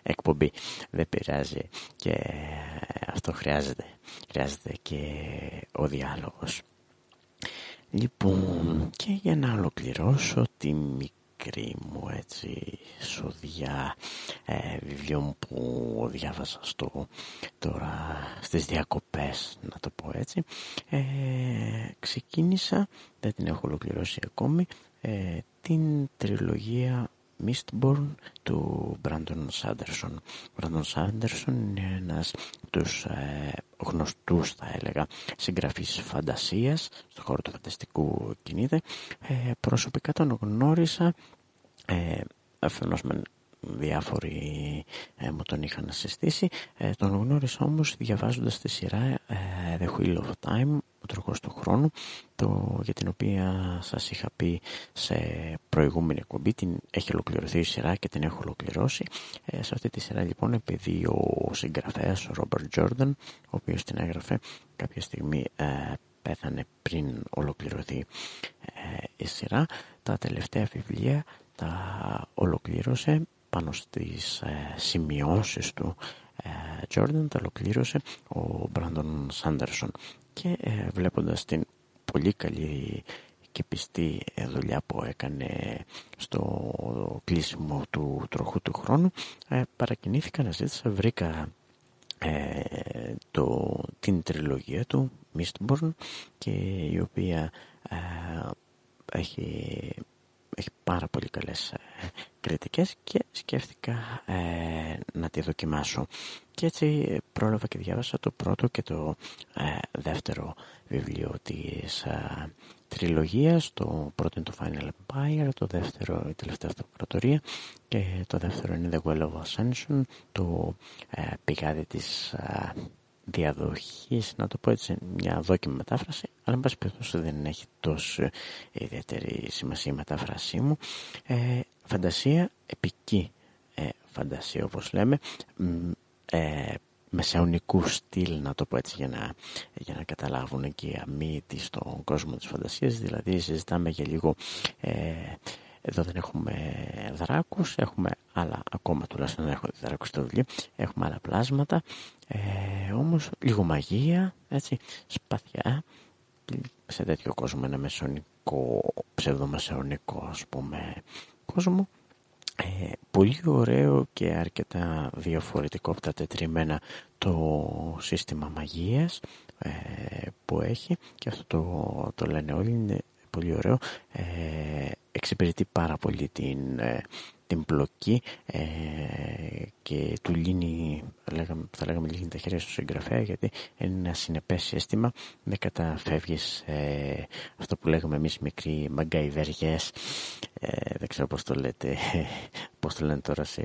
εκπομπή. Δεν πειράζει και αυτό χρειάζεται. Χρειάζεται και ο διάλογος Λοιπόν, και για να ολοκληρώσω τη μικρή μου έτσι σοδιά ε, βιβλίο που διάβασα στο, τώρα στις διακοπές να το πω έτσι ε, ξεκίνησα, δεν την έχω ολοκληρώσει ακόμη ε, την τριλογία Mistborn του Brandon Sanderson. Ο Brandon Sanderson είναι ένας από τους ε, γνωστούς θα έλεγα συγγραφείς φαντασίας στον χώρο του φανταστικού κινείται. Ε, προσωπικά τον γνώρισα ε, αφενός με διάφοροι ε, μου τον είχαν συστήσει. Ε, τον γνώρισα όμως διαβάζοντας τη σειρά ε, The Wheel of Time, ο τροχός του χρόνου, το, για την οποία σας είχα πει σε προηγούμενη εκπομπή. Την έχει ολοκληρωθεί η σειρά και την έχω ολοκληρώσει. Ε, σε αυτή τη σειρά λοιπόν επειδή ο συγγραφέας, ο Ρόμπερτ Τζόρνταν, ο οποίος την έγραφε κάποια στιγμή ε, πέθανε πριν ολοκληρωθεί ε, η σειρά, τα τελευταία βιβλία τα ολοκλήρωσε πάνω στις ε, σημειώσεις του Τζόρνταν τα ολοκλήρωσε ο Μπράντον Σάντερσον και ε, βλέποντας την πολύ καλή και πιστή ε, δουλειά που έκανε στο κλείσιμο του τροχού του χρόνου ε, παρακινήθηκα να ζήτησα βρήκα ε, το, την τριλογία του Mistborn και η οποία ε, έχει έχει πάρα πολύ καλές ε, κριτικές και σκέφτηκα ε, να τη δοκιμάσω. Και έτσι πρόλαβα και διάβασα το πρώτο και το ε, δεύτερο βιβλίο της ε, τριλογίας. Το πρώτο είναι το Final Empire, το δεύτερο η τελευταία αυτοκρατορία και το δεύτερο είναι The Well of Ascension, το ε, πηγάδι της διαδοχής, να το πω έτσι, μια δόκιμη μετάφραση, αλλά εν πάση περιπτώσει δεν έχει τόσο ιδιαίτερη σημασία η μετάφρασή μου. Ε, φαντασία, επική ε, φαντασία όπως λέμε, ε, μεσαιωνικού στυλ να το πω έτσι για να, για να καταλάβουν και οι αμύητοι στον κόσμο της φαντασίας δηλαδή συζητάμε για λίγο ε, εδώ δεν έχουμε δράκους, έχουμε άλλα, ακόμα τουλάχιστον δεν έχουμε δράκους στο βιβλίο, έχουμε άλλα πλάσματα, ε, όμως λίγο μαγεία, έτσι, σπαθιά, σε τέτοιο κόσμο, ένα μεσονικό, ψευδομεσονικό ας πούμε κόσμο. Ε, πολύ ωραίο και αρκετά διαφορετικό από τα τετριμένα το σύστημα μαγείας ε, που έχει. Και αυτό το, το λένε όλοι είναι πολύ ωραίο. Ε, εξυπηρετεί πάρα πολύ την, ε, την πλοκή ε, και του λύνει, λέγαμε, θα λέγαμε λύνει τα χέρια στο συγγραφέα γιατί είναι ένα συνεπές σύστημα δεν καταφεύγεις ε, αυτό που λέγαμε εμείς μικροί μαγκαϊβεριές ε, δεν ξέρω πώς το λέτε (laughs) πώς το λένε τώρα σε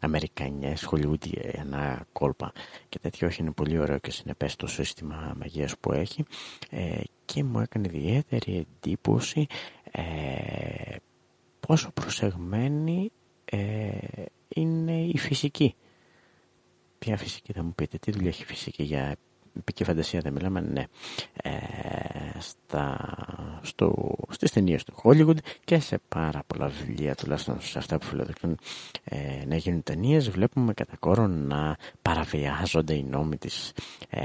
Αμερικανιές, Χολιούτι, ένα κόλπα και τέτοιο. Όχι είναι πολύ ωραίο και συνεπές το σύστημα μαγείας που έχει. Ε, και μου έκανε ιδιαίτερη εντύπωση ε, πόσο προσεγμένη ε, είναι η φυσική. Ποια φυσική θα μου πείτε, τι δουλειά έχει η φυσική για επική φαντασία δεν μιλάμε, ναι. Ε, στα, στο, στις ταινίες του Hollywood και σε πάρα πολλά βιβλία, τουλάχιστον σε αυτά που φιλοδοξούν ε, να γίνουν ταινίες, βλέπουμε κατά κόρο να παραβιάζονται οι νόμοι της, ε,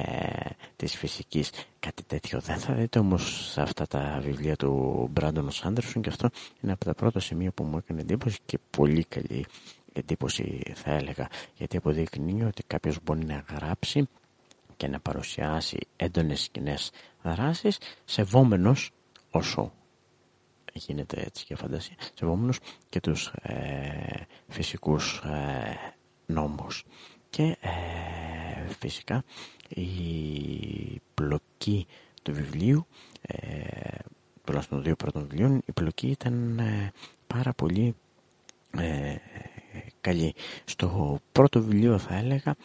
της φυσικής. Κάτι τέτοιο δεν θα δείτε όμως σε αυτά τα βιβλία του Μπράντον Σάντερσον και αυτό είναι από τα πρώτα σημεία που μου έκανε εντύπωση και πολύ καλή εντύπωση θα έλεγα γιατί αποδεικνύει ότι κάποιος μπορεί να γράψει και να παρουσιάσει έντονες κοινές δράσεις σεβόμενος όσο γίνεται έτσι και φαντασία σεβόμενος και τους ε, φυσικούς ε, νόμους. Και ε, φυσικά η πλοκή του βιβλίου ε, τουλάχιστον των δύο πρώτων βιβλίων η πλοκή ήταν ε, πάρα πολύ ε, καλή. Στο πρώτο βιβλίο θα έλεγα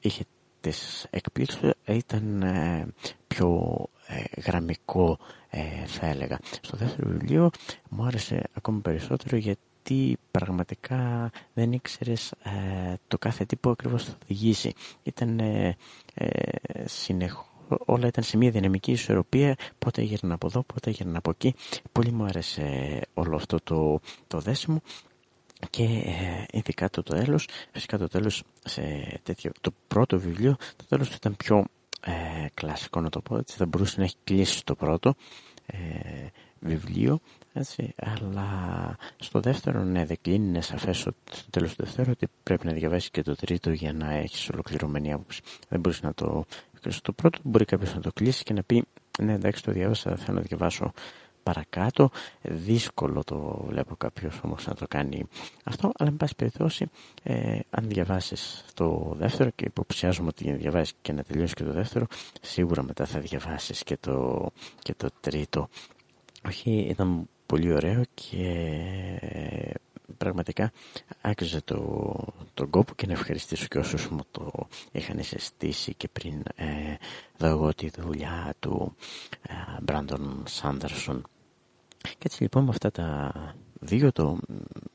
είχε της εκπλήξης ήταν ε, πιο ε, γραμμικό ε, θα έλεγα. Στο δεύτερο βιβλίο μου άρεσε ακόμη περισσότερο γιατί πραγματικά δεν ήξερες το κάθε τι που ακριβώς θα οδηγήσει. Ήταν συνεχώς όλα ήταν σε μια δυναμική ισορροπία πότε γύρνα από εδώ, πότε γύρνα από εκεί πολύ μου άρεσε όλο αυτό το, το δέσιμο και ε, ειδικά το τέλος φυσικά το τέλος σε τέτοιο το πρώτο βιβλίο το τέλος του ήταν πιο ε, κλασικό να το πω έτσι. Θα μπορούσε να έχει κλείσει το πρώτο ε, βιβλίο έτσι, αλλά στο δεύτερο ναι δεν κλείνει. Είναι σαφές στο τέλος του δεύτερου ότι πρέπει να διαβάσει και το τρίτο για να έχεις ολοκληρωμένη άποψη. Δεν μπορείς να το στο πρώτο μπορεί κάποιος να το κλείσει και να πει ναι εντάξει το διάβασα θέλω να διαβάσω παρακάτω. Δύσκολο το βλέπω κάποιος όμως να το κάνει αυτό, αλλά εν πάση περιπτώσει ε, αν διαβάσεις το δεύτερο και υποψιάζομαι ότι διαβάσεις και να τελειώσει και το δεύτερο, σίγουρα μετά θα διαβάσεις και το, και το τρίτο. Όχι, ήταν πολύ ωραίο και ε, πραγματικά άξιζε το, τον κόπο και να ευχαριστήσω και όσους μου το είχαν συστήσει και πριν ε, δω εγώ τη δουλειά του Μπράντον Σάντερσον και έτσι λοιπόν με αυτά τα δύο, το,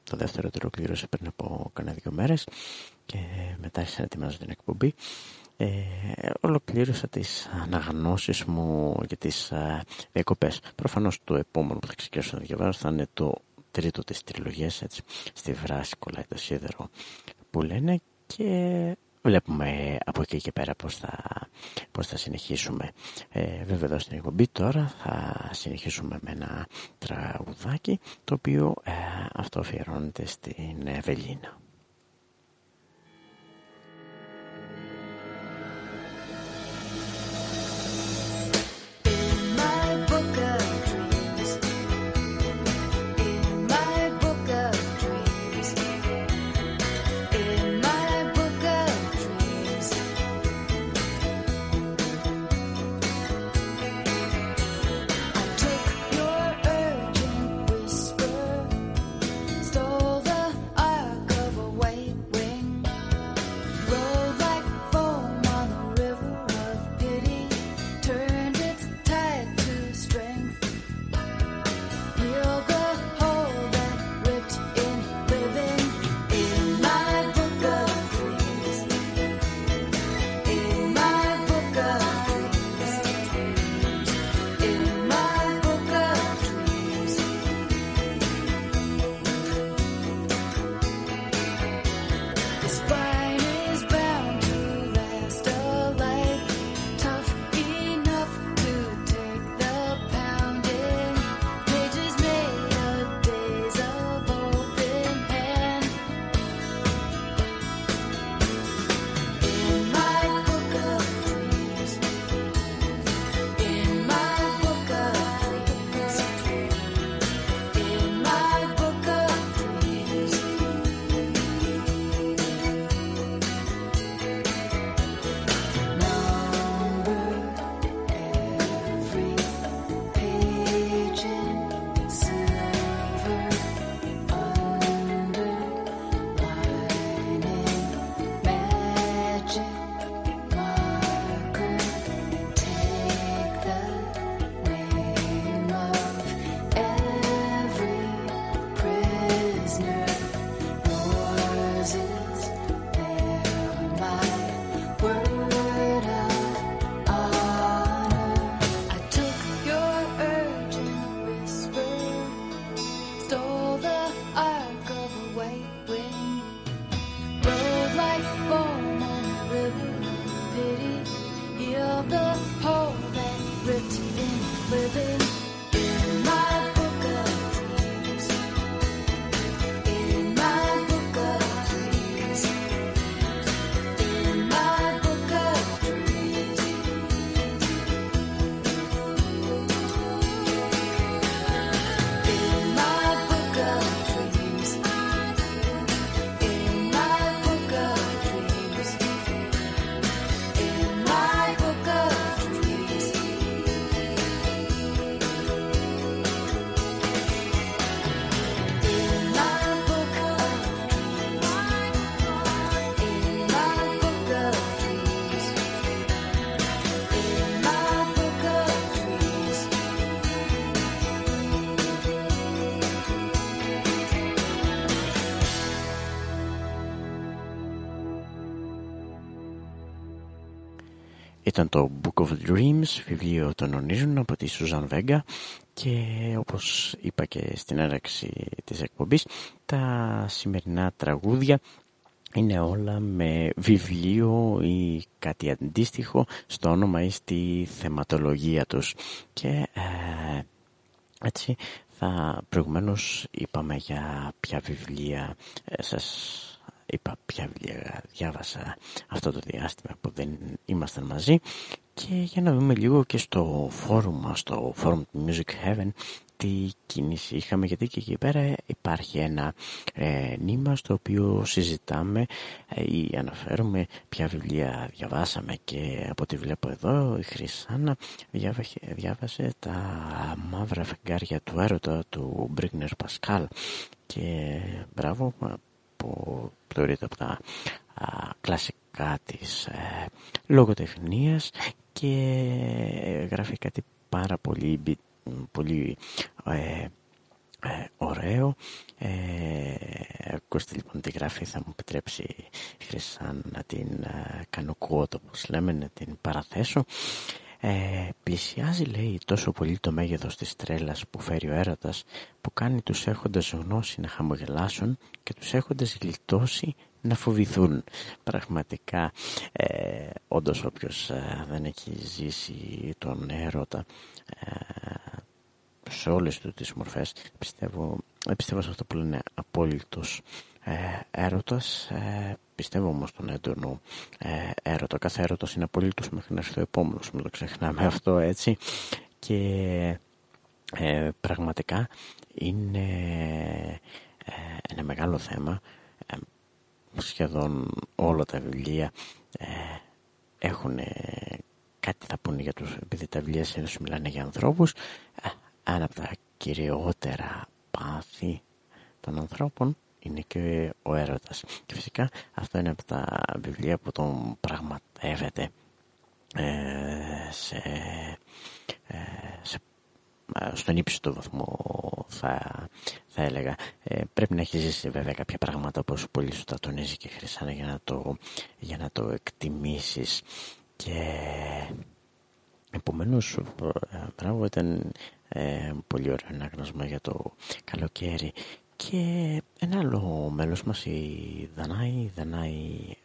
το δεύτερο το ολοκλήρωσα πριν από κανένα δύο μέρες και μετά άρχισα να ετοιμάζω την εκπομπή. Ε, ολοκλήρωσα τις αναγνώσεις μου για τις ε, διακοπές. Προφανώς το επόμενο που θα ξεκινήσω να διαβάσω θα είναι το τρίτο της τριλογίας, έτσι, στη βράση κολλάει το σίδερο που λένε και βλέπουμε από εκεί και πέρα πώς θα, πώς θα συνεχίσουμε. Ε, βέβαια εδώ στην εκπομπή τώρα θα συνεχίσουμε με ένα τραγουδάκι το οποίο ε, αυτό αφιερώνεται στην Ευελίνα. Ήταν το Book of Dreams, βιβλίο των ονίζων από τη Σουζαν Βέγκα. Και όπως είπα και στην έραξη της εκπομπής τα σημερινά τραγούδια είναι όλα με βιβλίο ή κάτι αντίστοιχο στο όνομα ή στη θεματολογία τους. Και ε, έτσι θα προηγουμένως είπαμε για ποια βιβλία ε, σας είπα ποια βιβλία διάβασα αυτό το διάστημα που δεν ήμασταν μαζί και για να δούμε λίγο και στο φόρουμ στο φόρουμ του Music Heaven τι κίνηση είχαμε γιατί και εκεί πέρα υπάρχει ένα ε, νήμα στο οποίο συζητάμε ε, ή αναφέρουμε ποια βιβλία διαβάσαμε και από ό,τι βλέπω εδώ η Χρυσάνα διάβασε, διάβασε τα μαύρα φεγγάρια του έρωτα του Μπρίγνερ Πασκάλ. Και μπράβο που θεωρείται από τα α, κλασικά της ε, λογοτεχνίας και γράφει κάτι πάρα πολύ, πολύ ε, ε, ωραίο. Ε, ακούστε λοιπόν τι γράφει θα μου επιτρέψει η Χρυσάν να την ε, κάνω quote όπως λέμε να την παραθέσω ε, πλησιάζει λέει τόσο πολύ το μέγεθος της τρέλας που φέρει ο έρωτας που κάνει τους έχοντες γνώση να χαμογελάσουν και τους έχοντες γλιτώσει να φοβηθούν. Πραγματικά, ε, όντως όποιος ε, δεν έχει ζήσει τον έρωτα ε, σε όλες του τις μορφές, πιστεύω, πιστεύω σε αυτό που λένε απόλυτος ε, έρωτας, ε, πιστεύω όμως τον έντονο ε, έρωτα. Κάθε έρωτας είναι απολύτως μέχρι να έρθει ο επόμενος, μην το ξεχνάμε (laughs) αυτό έτσι. Και ε, πραγματικά είναι ε, ένα μεγάλο θέμα. Ε, σχεδόν όλα τα βιβλία ε, έχουν κάτι θα πούνε για τους, επειδή τα βιβλία συνήθως μιλάνε για ανθρώπους, ένα από τα κυριότερα πάθη των ανθρώπων είναι και ο έρωτας. Και φυσικά αυτό είναι από τα βιβλία που τον πραγματεύεται ε, σε, ε, σε ε, στον ύψιστο βαθμό θα, θα έλεγα. Ε, πρέπει να έχει ζήσει βέβαια κάποια πράγματα όπως πολύ σωστά τονίζει και Χρυσάνα για να το, για να το εκτιμήσεις και επομένως μπράβο ήταν πολύ ωραίο ανάγνωσμα για το καλοκαίρι και ένα άλλο μέλος μας, η Δανάη, Δανάη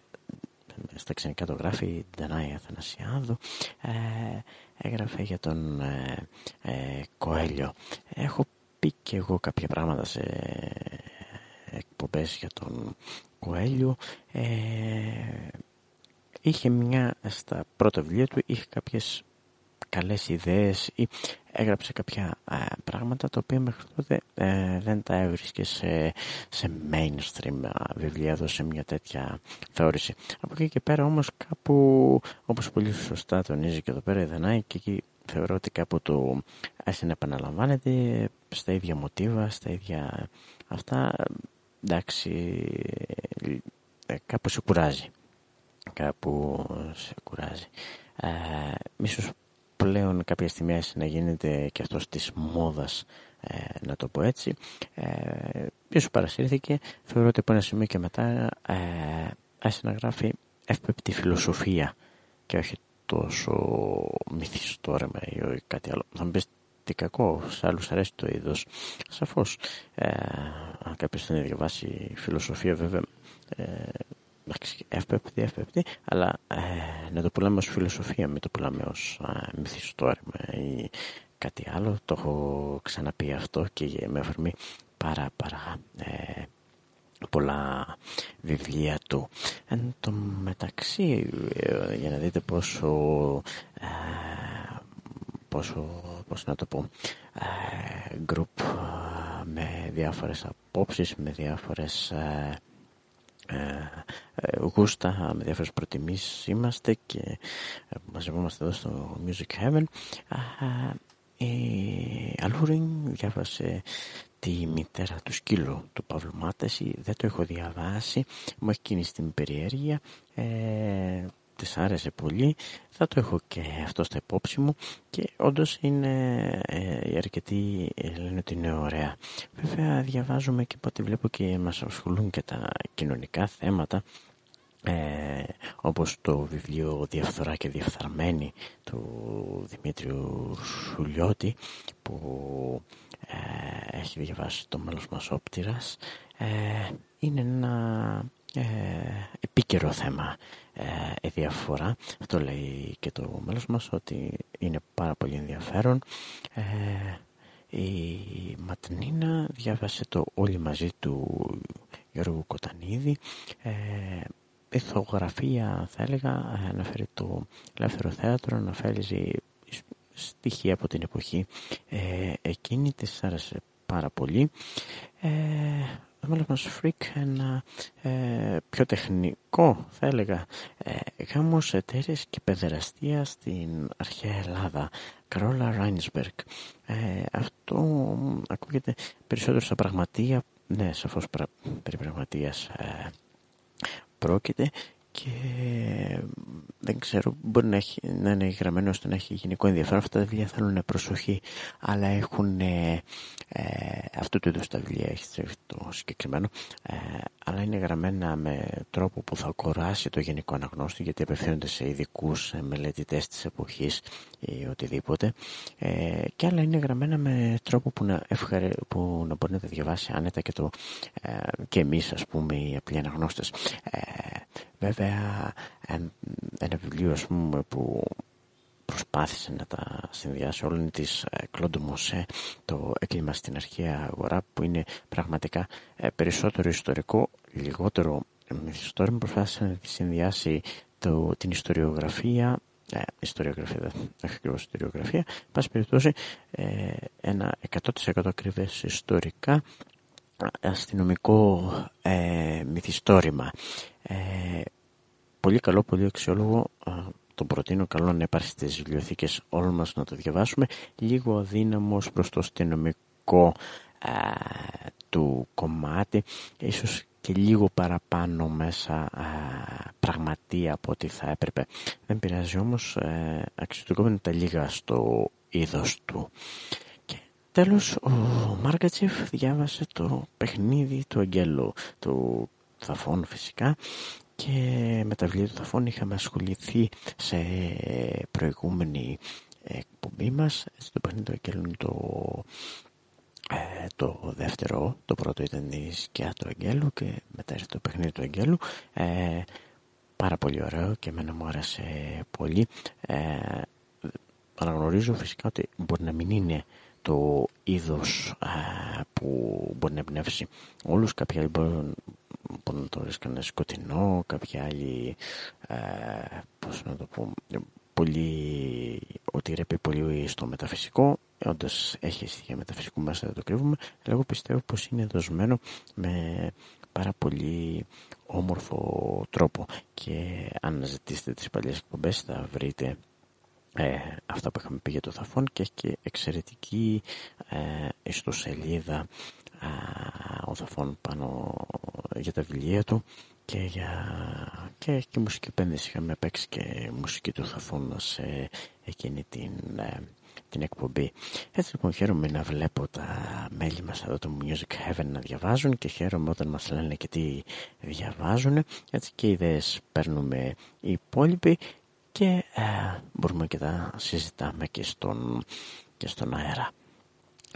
στα ξενικά το γράφει, Δανάη Αθανασιάδου, ε, έγραφε για τον ε, ε, Κοέλιο. Έχω πει και εγώ κάποια πράγματα σε εκπομπές για τον Κοέλιο. Ε, είχε μια, στα πρώτα βιβλία του, είχε κάποιες καλές ιδέες ή έγραψε κάποια πράγματα τα οποία μέχρι τότε ε, δεν τα έβρισκε σε, σε mainstream βιβλία, έδωσε μια τέτοια θεώρηση. Από εκεί και πέρα όμως κάπου, όπως πολύ σωστά τονίζει και εδώ πέρα η Δανάη και εκεί θεωρώ ότι κάπου το άρχισε να επαναλαμβάνεται στα ίδια μοτίβα, στα ίδια αυτά, εντάξει, ε, κάπου σε κουράζει. Κάπου σε κουράζει. Ε, πλέον κάποια στιγμή να γίνεται και αυτός της μόδας ε, να το πω έτσι. Ε, ίσως παρασύρθηκε θεωρώ ότι από ένα σημείο και μετά ε, άρχισε να γράφει εύπεπτη φιλοσοφία και όχι τόσο μυθιστόρεμα ή κάτι άλλο. Θα μου πεις τι κακό, σε άλλους αρέσει το είδος. Σαφώς ε, αν κάποιος δεν διαβάσει φιλοσοφία βέβαια ε, εύπεπτη, εύπεπτη, αλλά ε, να το πουλάμε ως φιλοσοφία, μην το πουλάμε ως ε, μυθιστόρημα ή κάτι άλλο. Το έχω ξαναπεί αυτό και με αφορμή πάρα πάρα ε, πολλά βιβλία του. Εν τω μεταξύ, ε, για να δείτε πόσο, ε, πόσο πώς να το πω, γκρουπ με διάφορες απόψεις, με διάφορες ε, ε, γούστα με διάφορες προτιμήσεις είμαστε και ε, μαζευόμαστε εδώ στο Music Heaven. Η Αλούριν διάβασε τη μητέρα του σκύλου του Παύλου Μάτεση δεν το έχω διαβάσει μου έχει κινήσει την περιέργεια ε, της άρεσε πολύ θα το έχω και αυτό στα υπόψη μου και όντως είναι ε, αρκετοί λένε ότι είναι ωραία. Βέβαια διαβάζουμε και από ό,τι βλέπω και μας ασχολούν και τα κοινωνικά θέματα ε, όπως το βιβλίο «Διαφθορά και διαφθαρμένη» του Δημήτριου Σουλιώτη που ε, έχει διαβάσει το μέλος μας Όπτηρας ε, είναι ένα ε, επίκαιρο θέμα ε, διαφορά αυτό λέει και το μέλος μας ότι είναι πάρα πολύ ενδιαφέρον. Ε, η Ματνίνα διάβασε το όλοι μαζί του Γιώργου Κοτανίδη. Ε, ηθογραφία θα έλεγα αναφέρει το ελεύθερο θέατρο αναφέρει στοιχεία από την εποχή ε, εκείνη της άρεσε πάρα πολύ. Ε, το μας Φρικ ένα ε, πιο τεχνικό θα έλεγα ε, γάμος εταιρείες και παιδεραστία στην αρχαία Ελλάδα. Καρόλα Ράινσμπεργκ ε, αυτό ακούγεται περισσότερο στα πραγματεία. Ναι σαφώς πρα, περί πραγματείας ε, πρόκειται και δεν ξέρω, μπορεί να, έχει, να είναι γραμμένο ώστε να έχει γενικό ενδιαφέρον. Αυτά τα βιβλία θέλουν προσοχή, αλλά έχουν ε, ε, αυτού του είδους τα βιβλία, έχεις το συγκεκριμένο, ε, αλλά είναι γραμμένα με τρόπο που θα κοράσει το γενικό αναγνώστη, γιατί απευθύνονται σε ειδικούς μελετητές της εποχής ή οτιδήποτε. Ε, και άλλα είναι γραμμένα με τρόπο που να, ευχαρι... που να μπορεί να τα διαβάσει άνετα και, το, ε, και εμείς, ας πούμε, οι απλοί αναγνώστες. Ε, βέβαια, ένα βιβλίο ας πούμε, που προσπάθησε να τα συνδυάσει όλη της Κλόντο Μωσέ το έκλειμα στην αρχαία αγορά που είναι πραγματικά ε, περισσότερο ιστορικό λιγότερο μυθιστόρημα προσπάθησε να συνδυάσει το, την ιστοριογραφία ε, ιστοριογραφία, δεν έχει ακριβώς ιστοριογραφία πάση περιπτώσει ε, ένα 100% ακριβές ιστορικά αστυνομικό ε, μυθιστόρημα ε, πολύ καλό, πολύ αξιόλογο. Τον προτείνω καλό να υπάρχει στις βιβλιοθήκες όλων μας να το διαβάσουμε. Λίγο αδύναμος προς το αστυνομικό του κομμάτι. Ίσως και λίγο παραπάνω μέσα α, πραγματεία από ό,τι θα έπρεπε. Δεν πειράζει όμως, ε, αξιωτικόμενο τα λίγα στο είδος του. Και τέλος, ο Μάρκατσεφ διάβασε το παιχνίδι του Αγγέλου, του Θαφών φυσικά και με τα βιβλία του Θαφών είχαμε ασχοληθεί σε προηγούμενη εκπομπή μας στο παιχνίδι του Αγγέλου το, ε, το δεύτερο το πρώτο ήταν η σκιά του Αγγέλου και μετά ήρθε το παιχνίδι του Αγγέλου. Ε, πάρα πολύ ωραίο και εμένα μου άρεσε πολύ. Ε, αναγνωρίζω φυσικά ότι μπορεί να μην είναι το είδος που μπορεί να εμπνεύσει όλους. Κάποιοι άλλοι μπορούν, μπορούν να το βρίσκανε σκοτεινό κάποιοι άλλοι ε, πώς να το πω πολύ, ότι ρέπει πολύ στο μεταφυσικό. Όντως έχει στοιχεία μεταφυσικού μέσα δεν το κρύβουμε. Αλλά εγώ πιστεύω πως είναι δοσμένο με πάρα πολύ όμορφο τρόπο. Και αν ζητήσετε τις παλιές εκπομπές θα βρείτε ε, αυτά που είχαμε πει για το Θαφόν και έχει και εξαιρετική ε, ιστοσελίδα ε, ο Θαφόν πάνω για τα βιβλία του και για και, και μουσική επένδυση είχαμε παίξει και μουσική του Θαφών σε εκείνη την, ε, την εκπομπή. Έτσι λοιπόν χαίρομαι να βλέπω τα μέλη μας εδώ το Music Heaven να διαβάζουν και χαίρομαι όταν μας λένε και τι διαβάζουν. Έτσι και ιδέες παίρνουμε οι υπόλοιποι και ε, μπορούμε και τα συζητάμε και στον, και στον αέρα.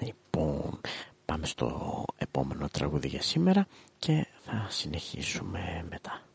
Λοιπόν, πάμε στο επόμενο τραγούδι για σήμερα και θα συνεχίσουμε μετά.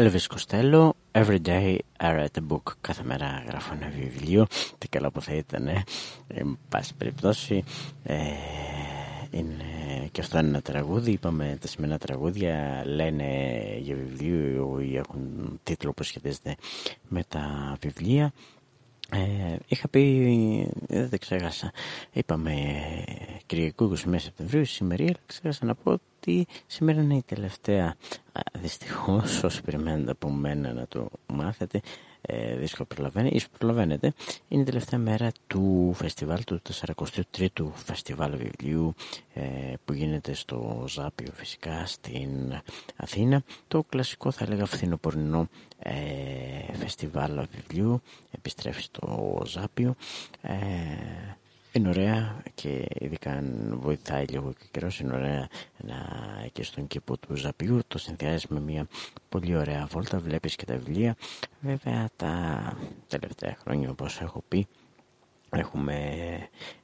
Elvis Costello, Every day I read a book. Κάθε μέρα γράφω ένα βιβλίο. Τι καλά που θα ήταν, ε. Εν πάση περιπτώσει, ε, είναι, και αυτό είναι ένα τραγούδι. Είπαμε τα σημερινά τραγούδια λένε για βιβλίο ή έχουν τίτλο που σχετίζεται με τα βιβλία. Ε, είχα πει, δεν το ξέχασα, είπαμε Κυριακού 21 Σεπτεμβρίου, σήμερα ξέχασα να πω ότι σήμερα είναι η τελευταία, δυστυχώς (laughs) όσοι περιμένετε από μένα να το μάθετε, ε, δύσκολο προλαβαίνει, ίσως προλαβαίνετε, είναι η τελευταία μέρα του φεστιβάλ, του 43ου φεστιβάλ βιβλίου ε, που γίνεται στο Ζάπιο φυσικά στην Αθήνα. Το κλασικό θα έλεγα φθινοπορεινό ε, φεστιβάλ βιβλίου επιστρέφει στο Ζάπιο. Ε, είναι ωραία και ειδικά αν βοηθάει λίγο και καιρός είναι ωραία να και στον κήπο του Ζαπιού το συνδυάζεις με μια πολύ ωραία βόλτα βλέπεις και τα βιβλία. Βέβαια τα τελευταία χρόνια όπως έχω πει έχουμε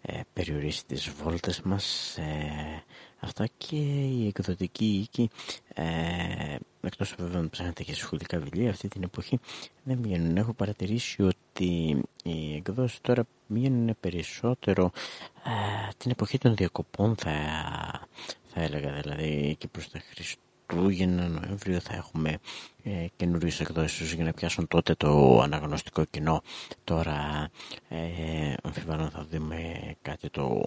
ε, περιορίσει τις βόλτες μας ε, αυτά και η εκδοτική οίκη ε, εκτός βέβαια να ψάχνετε και σχολικά βιβλία αυτή την εποχή δεν βγαίνουν. Έχω παρατηρήσει ότι οι εκδόσεις τώρα βγαίνουν περισσότερο ε, την εποχή των διακοπών θα, θα έλεγα δηλαδή και προς τα Χριστούγεννα, Νοέμβριο θα έχουμε ε, καινούριες εκδόσεις για να πιάσουν τότε το αναγνωστικό κοινό. Τώρα ε, αμφιβάλλω θα δούμε κάτι το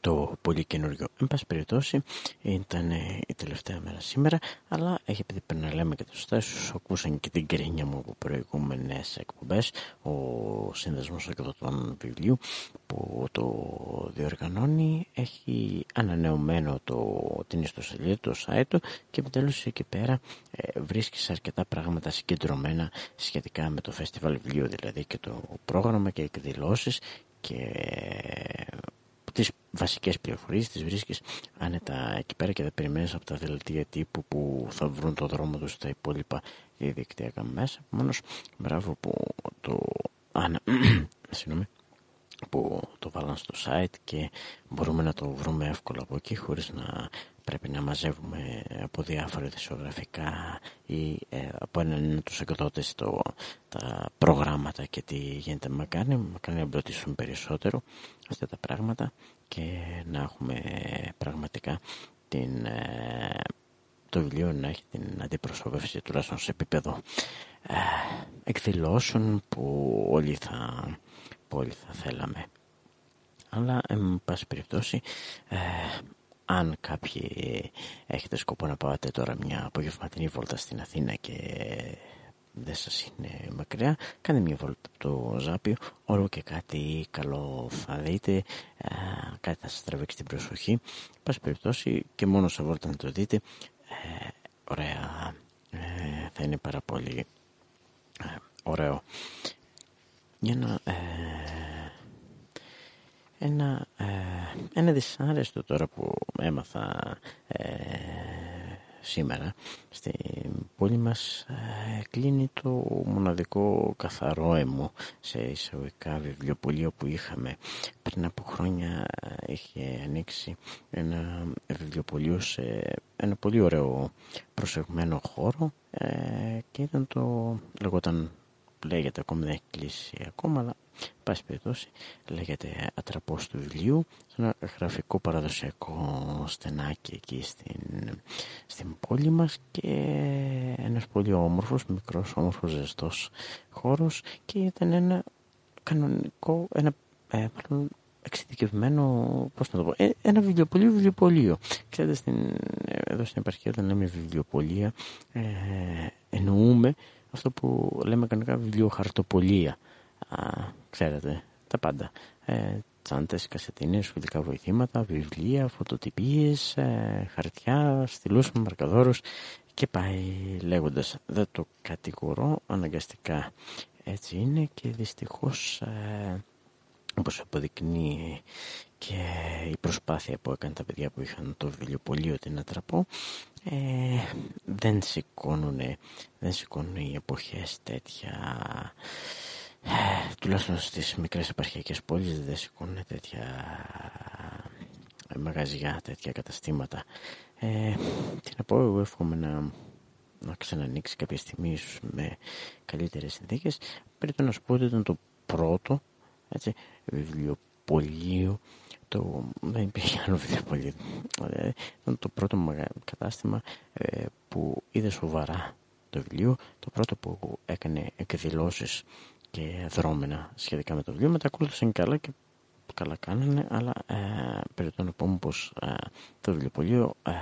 το πολύ καινούριο. Εν πάση περιπτώσει ήταν η τελευταία μέρα σήμερα, αλλά έχει επειδή πρέπει να λέμε και το στάσιο, ακούσαν και την κρίνια μου από προηγούμενες εκπομπές, ο σύνδεσμος εκδοτών βιβλίου που το διοργανώνει, έχει ανανεωμένο το, την ιστοσελίδα, το site του και επιτέλους εκεί πέρα ε, βρίσκει αρκετά πράγματα συγκεντρωμένα σχετικά με το φεστιβάλ βιβλίου, δηλαδή και το πρόγραμμα και εκδηλώσεις και τις βασικές πληροφορίες τις βρίσκεις άνετα εκεί πέρα και δεν περιμένεις από τα δελτία τύπου που θα βρουν το δρόμο τους στα υπόλοιπα διαδικτυακά μέσα. Μόνος μπράβο που το... Άνα... (clears throat) Συγγνώμη που το βάλαν στο site και μπορούμε να το βρούμε εύκολα από εκεί χωρίς να πρέπει να μαζεύουμε από διάφορα δισογραφικά ή ε, από έναν τους εκδότες το, τα προγράμματα και τι γίνεται με κάνει, με κάνει να εμπλωτίσουμε περισσότερο αυτά τα πράγματα και να έχουμε πραγματικά την, ε, το βιβλίο να έχει την αντιπροσώπευση τουλάχιστον σε επίπεδο ε, εκδηλώσεων που όλοι θα, που όλοι θα θέλαμε. Αλλά, εν πάση περιπτώσει, ε, αν κάποιοι έχετε σκοπό να πάτε τώρα μια απογευματινή βόλτα στην Αθήνα και δεν σας είναι μακριά, κάντε μια βόλτα από το Ζάπιο, όλο και κάτι καλό θα δείτε, κάτι θα σας τραβήξει την προσοχή. Πάση περιπτώσει και μόνο σε βόλτα να το δείτε, ε, ωραία, ε, θα είναι πάρα πολύ ε, ωραίο. Για να ένα, ε, ένα δυσάρεστο τώρα που έμαθα ε, σήμερα. Στην πόλη μας ε, κλείνει το μοναδικό καθαρό αίμο σε εισαγωγικά βιβλιοπωλείο που είχαμε πριν από χρόνια. Είχε ανοίξει ένα βιβλιοπωλείο σε ένα πολύ ωραίο προσεγμένο χώρο και ήταν το λεγόταν λέγεται ακόμα δεν έχει κλείσει ακόμα αλλά πάση περιπτώσει λέγεται ατραπός του βιβλίου σε ένα γραφικό παραδοσιακό στενάκι εκεί στην, στην πόλη μας και ένας πολύ όμορφος, μικρός όμορφος ζεστός χώρος και ήταν ένα κανονικό, ένα ε, εξειδικευμένο, πώς να το πω, ε, ένα βιβλιοπωλείο, βιβλιοπωλείο. Ξέρετε, στην, εδώ στην επαρχία όταν λέμε βιβλιοπωλεία ε, εννοούμε αυτό που λέμε κανονικά βιβλιοχαρτοπολία. Α, ξέρετε, τα πάντα. Ε, τσάντες, κασετίνες, φιλικά βοηθήματα, βιβλία, φωτοτυπίες, ε, χαρτιά, στυλούς με μαρκαδόρους και πάει λέγοντας. Δεν το κατηγορώ αναγκαστικά. Έτσι είναι και δυστυχώς ε, όπως αποδεικνύει και η προσπάθεια που έκανε τα παιδιά που είχαν το βιβλιοπωλείο την Ατραπό ε, δεν σηκώνουν δεν σηκώνουν οι εποχές τέτοια ε, τουλάχιστον στις μικρές επαρχιακές πόλεις δεν σηκώνουν τέτοια μαγαζιά, τέτοια καταστήματα. Ε, τι να πω εγώ εύχομαι να να ξανανοίξει κάποια στιγμή ίσως με καλύτερες συνθήκες. Πρέπει να σου πω ότι ήταν το πρώτο έτσι, βιβλιοπωλείο το, δεν υπήρχε άλλο βιβλιοπωλείο. Ε, ήταν το πρώτο κατάστημα ε, που είδε σοβαρά το βιβλίο το πρώτο που έκανε εκδηλώσεις και δρόμενα σχετικά με το βιβλίο μετά ακολούθησαν και άλλα και καλά κάνανε αλλά ε, περί τον επόμενο πως ε, το βιβλιοπωλείο ε,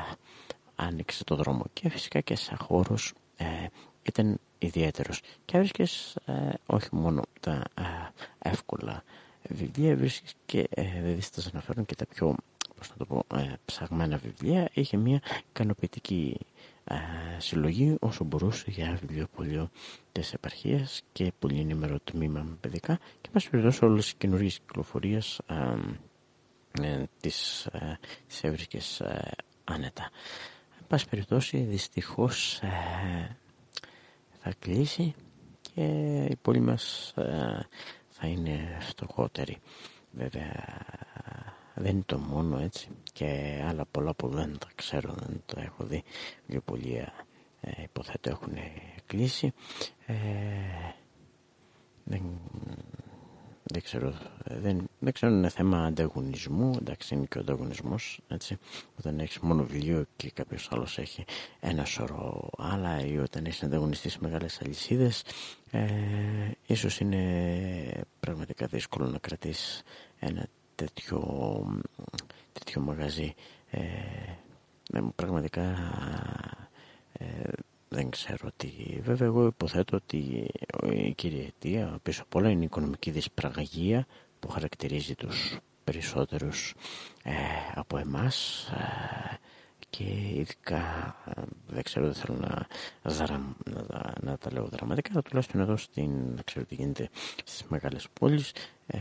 άνοιξε το δρόμο. Και φυσικά και σαν χώρος ε, ήταν ιδιαίτερος. Και έβρισκες ε, όχι μόνο τα ε, εύκολα βιβλία βρίσκεις και ε, δεν να φέρουν και τα πιο πώς να το πω, ψαγμένα βιβλία. Είχε μια ικανοποιητική συλλογή όσο μπορούσε για βιβλιοπωλείο της επαρχίας και πολύ ενημερό τμήμα με παιδικά και μας περιδώσει όλες τις καινούργιες κυκλοφορίες ε, τις, ε, τις έβρισκες άνετα πάση περιπτώσει δυστυχώς ε, θα κλείσει και η πόλη μας ε, θα είναι φτωχότερη. Βέβαια δεν είναι το μόνο έτσι και άλλα πολλά που δεν τα ξέρω, δεν τα έχω δει. Βιβλιοπολία ε, υποθέτω έχουν κλείσει. Ε, δεν δεν ξέρω, δεν, δεν ξέρω αν είναι θέμα ανταγωνισμού. Εντάξει, είναι και ο ανταγωνισμός. Όταν έχεις μόνο βιβλίο και κάποιος άλλος έχει ένα σωρό άλλα, ή όταν έχεις ανταγωνιστεί σε μεγάλες αλυσίδες, ε, ίσως είναι πραγματικά δύσκολο να κρατήσεις ένα τέτοιο, τέτοιο μαγαζί. Ε, πραγματικά ε, δεν ξέρω τι. Βέβαια, εγώ υποθέτω ότι η κυριετία πίσω απ' όλα είναι η οικονομική δυσπραγία που χαρακτηρίζει τους περισσότερους ε, από εμάς ε, και ειδικά δεν ξέρω δεν θέλω να, να, να, τα λέω δραματικά αλλά τουλάχιστον εδώ στην ξέρω τι γίνεται στις μεγάλες πόλεις ε,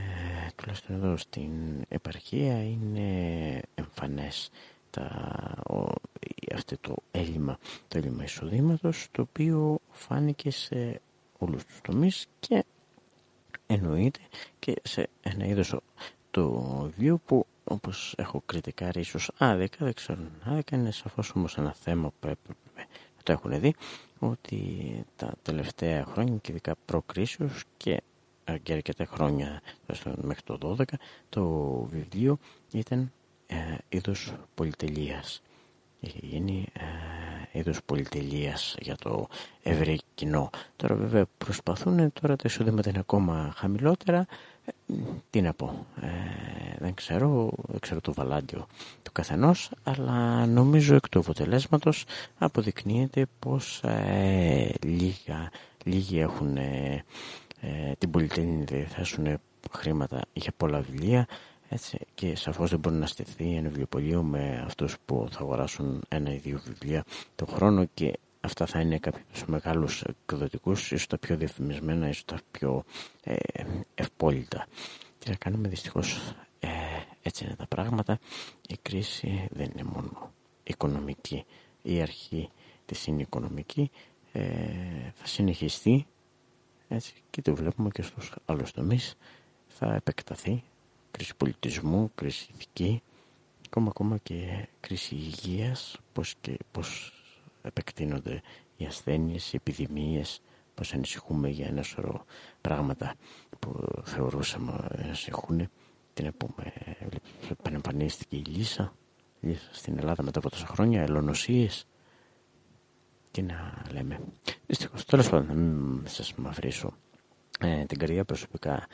τουλάχιστον εδώ στην επαρχία είναι εμφανές τα, αυτό το έλλειμμα, το έλλειμμα εισοδήματος το οποίο φάνηκε σε όλους τους τομείς και εννοείται και σε ένα είδος το βιβλίο που όπως έχω κριτικάρει ίσως άδικα, δεν ξέρω άδικα, είναι σαφώς όμως ένα θέμα που έπρεπε να το έχουν δει ότι τα τελευταία χρόνια και ειδικά προκρίσεως και και αρκετά χρόνια μέχρι το 12 το βιβλίο ήταν ε, είδος πολυτελείας. Είναι ε, είδος πολυτελείας για το ευρύ κοινό. Τώρα βέβαια προσπαθούν, τώρα τα εισόδηματα είναι ακόμα χαμηλότερα. Ε, τι να πω, ε, δεν ξέρω, δεν ξέρω το βαλάντιο του καθενός, αλλά νομίζω εκ του αποτελέσματος αποδεικνύεται πως ε, λίγα, λίγοι έχουν την πολυτελεία να διαθέσουν χρήματα για πολλά βιβλία έτσι, και σαφώς δεν μπορεί να στηθεί ένα βιβλιοπωλείο με αυτούς που θα αγοράσουν ένα ή δύο βιβλία το χρόνο και αυτά θα είναι κάποιους μεγάλους εκδοτικούς, ίσως τα πιο διαφημισμένα, ίσως τα πιο ε, ευπόλυτα. Τι να κάνουμε δυστυχώς ε, έτσι είναι τα πράγματα. Η κρίση δεν είναι μόνο οικονομική. Η αρχή της είναι οικονομική. Ε, θα συνεχιστεί έτσι, και το βλέπουμε και στους άλλους τομείς. Θα επεκταθεί κρίση πολιτισμού, κρίση ηθική, ακόμα, ακόμα και κρίση υγείας, πώς, και, πώς επεκτείνονται οι ασθένειες, οι επιδημίες, πώς ανησυχούμε για ένα σωρό πράγματα που θεωρούσαμε να ανησυχούν. Τι να πούμε, επανεμφανίστηκε η Λύσα, Λύσα στην Ελλάδα μετά από τόσα χρόνια, ελονοσίες. Τι να λέμε. Δυστυχώς, τέλος πάντων, μην σας μαυρίσω ε, την καρδιά προσωπικά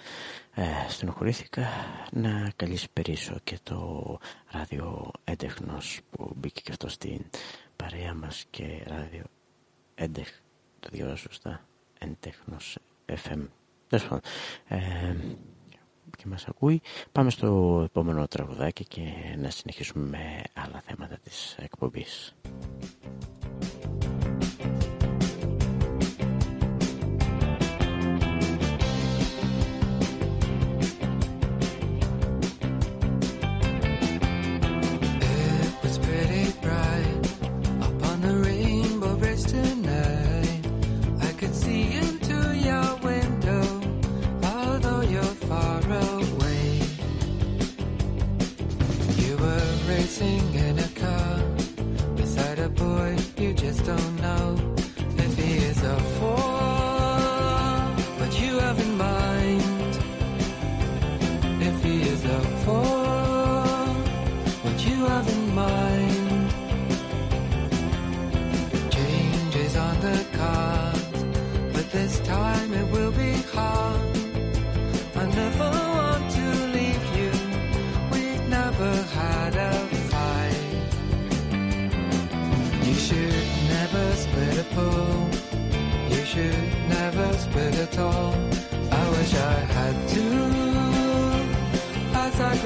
ε, στενοχωρήθηκα να καλύσει περίσω και το ράδιο έντεχνος που μπήκε και αυτό στην παρέα μας και ράδιο έντεχ. Το διαβάζω σωστά. Έντεχνος FM ε, και μας ακούει. Πάμε στο επόμενο τραγουδάκι και να συνεχίσουμε με άλλα θέματα της εκπομπής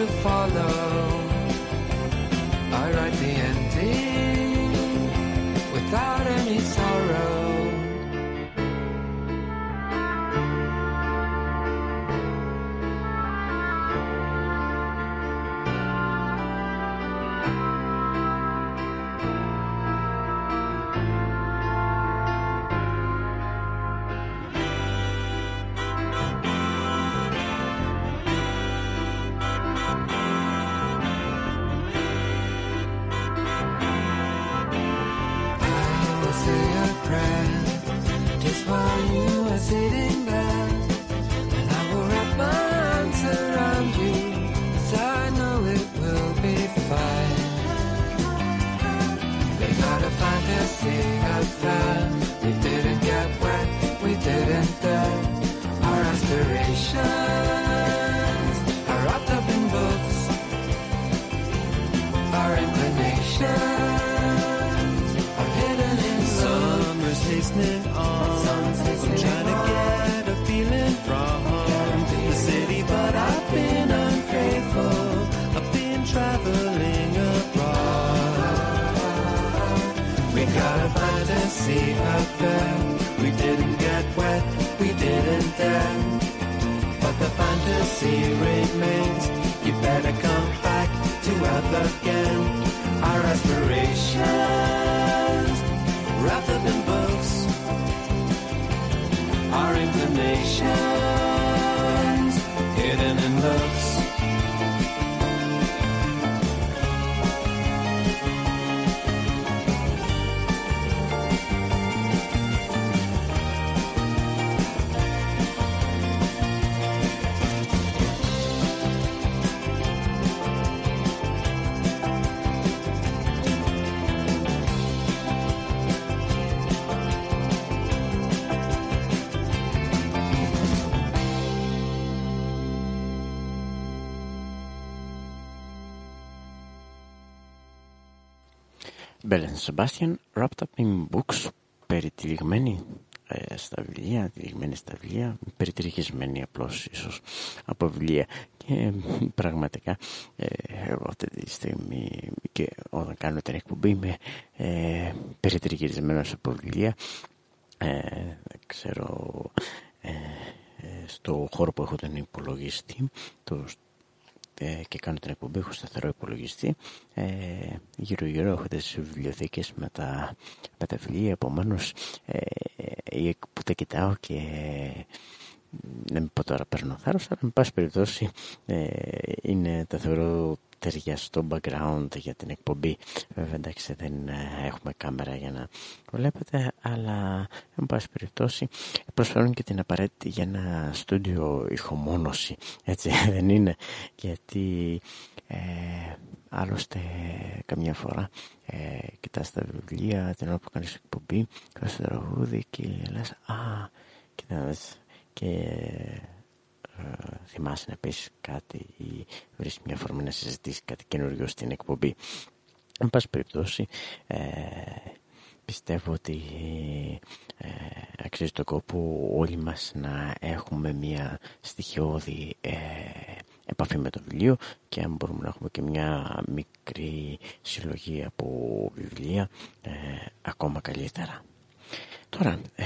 to follow. I write the end. Sebastian Wrapped Up in Books. Περιτυλιγμένη ε, στα βιβλία, τυλιγμένη στα βιβλία, περιτυλιγισμένη απλώς ίσως από βιβλία. Και ε, πραγματικά ε, εγώ αυτή τη στιγμή και όταν κάνω την εκπομπή είμαι ε, περιτυλιγισμένος από βιβλία. Ε, ξέρω ε, ε, στο χώρο που έχω τον υπολογιστή το, ε, και κάνω την εκπομπή, έχω σταθερό υπολογιστή. Ε, γύρω γύρω έχω τις βιβλιοθήκες με τα, με τα βιβλία, επομένως ε, που τα κοιτάω και δεν πω τώρα παίρνω θάρρος, αλλά με πάση περιπτώσει ε, είναι τα θεωρώ ταιριαστό background για την εκπομπή. Βέβαια εντάξει δεν ε, έχουμε κάμερα για να βλέπετε, αλλά εν πάση περιπτώσει προσφέρουν και την απαραίτητη για ένα στούντιο ηχομόνωση. Έτσι (laughs) δεν είναι, γιατί ε, άλλωστε καμιά φορά ε, κοιτάς τα βιβλία την ώρα που κάνεις εκπομπή, κάνεις το τραγούδι και λες «Α, κοίτα και ε, θυμάσαι να πεις κάτι ή βρεις μια φορμή να συζητήσεις κάτι καινούριο στην εκπομπή. Εν πάση περιπτώσει, ε, πιστεύω ότι ε, αξίζει το κόπο όλοι μας να έχουμε μια στοιχειώδη ε, επαφή με το βιβλίο και αν μπορούμε να έχουμε και μια μικρή συλλογή από βιβλία, ε, ακόμα καλύτερα. Τώρα, ε,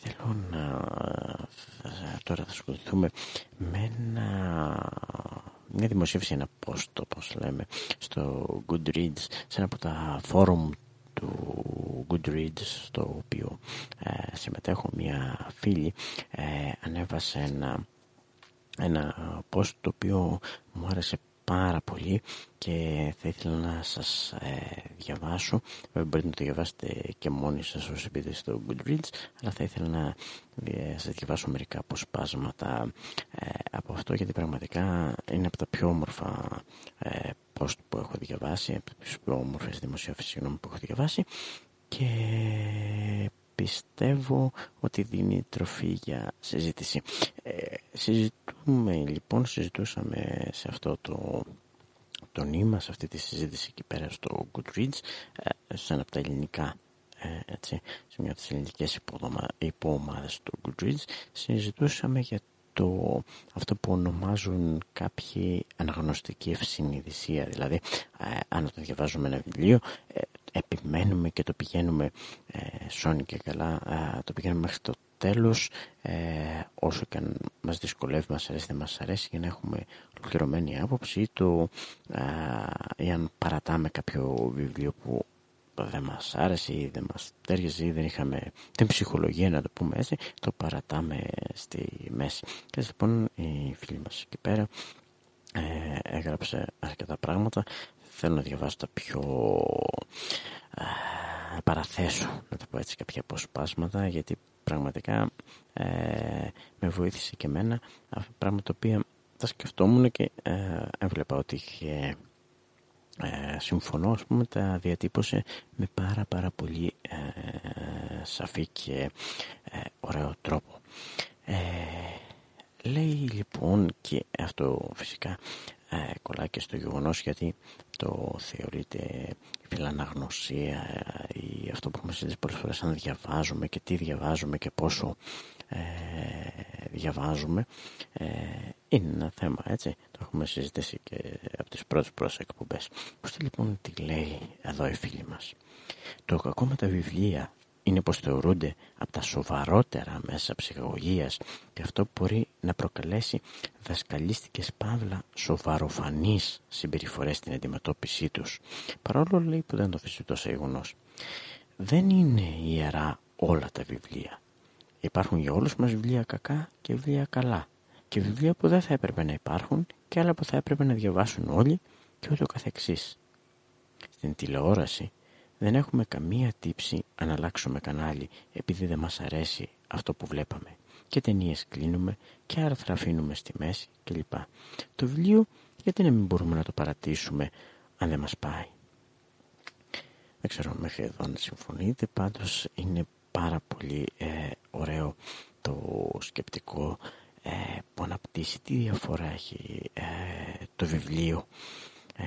θέλω να... Τώρα θα ασχοληθούμε με ένα, μια δημοσίευση, ένα post, όπως λέμε, στο Goodreads, σε ένα από τα φόρουμ του Goodreads, στο οποίο ε, συμμετέχω. Μια φίλη, ε, ανέβασε ένα, ένα post το οποίο μου άρεσε πάρα πολύ και θα ήθελα να σας ε, διαβάσω μπορείτε να το διαβάσετε και μόνοι σας όσο μπείτε στο Goodreads αλλά θα ήθελα να ε, σας διαβάσω μερικά αποσπάσματα ε, από αυτό γιατί πραγματικά είναι από τα πιο όμορφα ε, post που έχω διαβάσει από τις πιο όμορφες δημοσιεύσεις που έχω διαβάσει και πιστεύω ότι δίνει τροφή για συζήτηση. Ε, συζητούμε λοιπόν, συζητούσαμε σε αυτό το, το νήμα, σε αυτή τη συζήτηση εκεί πέρα στο Goodreads, ε, σαν από τα ελληνικά ε, έτσι, σε μια από τις ελληνικές υποομάδες του Goodreads, συζητούσαμε για το, αυτό που ονομάζουν κάποιοι αναγνωστική ευσυνειδησία. Δηλαδή, ε, αν το διαβάζουμε ένα βιβλίο, ε, επιμένουμε και το πηγαίνουμε ε, σώνει και καλά, ε, το πηγαίνουμε μέχρι το τέλος, ε, όσο και αν μας δυσκολεύει, μας αρέσει, δεν μας αρέσει, για να έχουμε ολοκληρωμένη άποψη ή, το, ή αν παρατάμε κάποιο βιβλίο που δεν μας άρεσε ή δεν μας τέριαζε ή δεν είχαμε την ψυχολογία να το πούμε έτσι, το παρατάμε στη μέση. Και λοιπόν η φίλη μας εκεί πέρα ε, έγραψε αρκετά πράγματα. Θέλω να διαβάσω τα πιο ε, παραθέσω, να το πω έτσι, κάποια αποσπάσματα, γιατί πραγματικά ε, με βοήθησε και εμένα. Πράγματα τα οποία τα σκεφτόμουν και ε, έβλεπα ότι είχε ε, συμφωνώ ας πούμε τα διατύπωσε με πάρα πάρα πολύ ε, σαφή και ε, ωραίο τρόπο. Ε, λέει λοιπόν και αυτό φυσικά ε, κολλάει και στο γεγονός γιατί το θεωρείται φιλαναγνωσία ή αυτό που μας συζητήσει πολλές φορές αν διαβάζουμε και τι διαβάζουμε και πόσο ε, διαβάζουμε ε, είναι ένα θέμα έτσι. Το έχουμε συζητήσει και από τις πρώτες πρώτες εκπομπές. Πώς λοιπόν τι λέει εδώ η φίλη μας. Το κακό με τα βιβλία είναι πως θεωρούνται από τα σοβαρότερα μέσα ψυχαγωγίας και αυτό μπορεί να προκαλέσει δασκαλίστικες παύλα σοβαροφανείς συμπεριφορές στην αντιμετώπιση τους παρόλο λέει που δεν το αφήσει τόσο γεγονός. δεν είναι ιερά όλα τα βιβλία Υπάρχουν για όλους μας βιβλία κακά και βιβλία καλά. Και βιβλία που δεν θα έπρεπε να υπάρχουν και άλλα που θα έπρεπε να διαβάσουν όλοι και ούτω καθεξής. Στην τηλεόραση δεν έχουμε καμία τύψη αν αλλάξουμε κανάλι επειδή δεν μας αρέσει αυτό που βλέπαμε. Και ταινίες κλείνουμε και άρθρα αφήνουμε στη μέση κλπ. Το βιβλίο γιατί να μην μπορούμε να το παρατήσουμε αν δεν μας πάει; Δεν ξέρω μέχρι εδώ αν συμφωνείτε, πάντως είναι πάρα πολύ ε, ωραίο το σκεπτικό ε, που αναπτύσσει τι διαφορά έχει ε, το βιβλίο ε,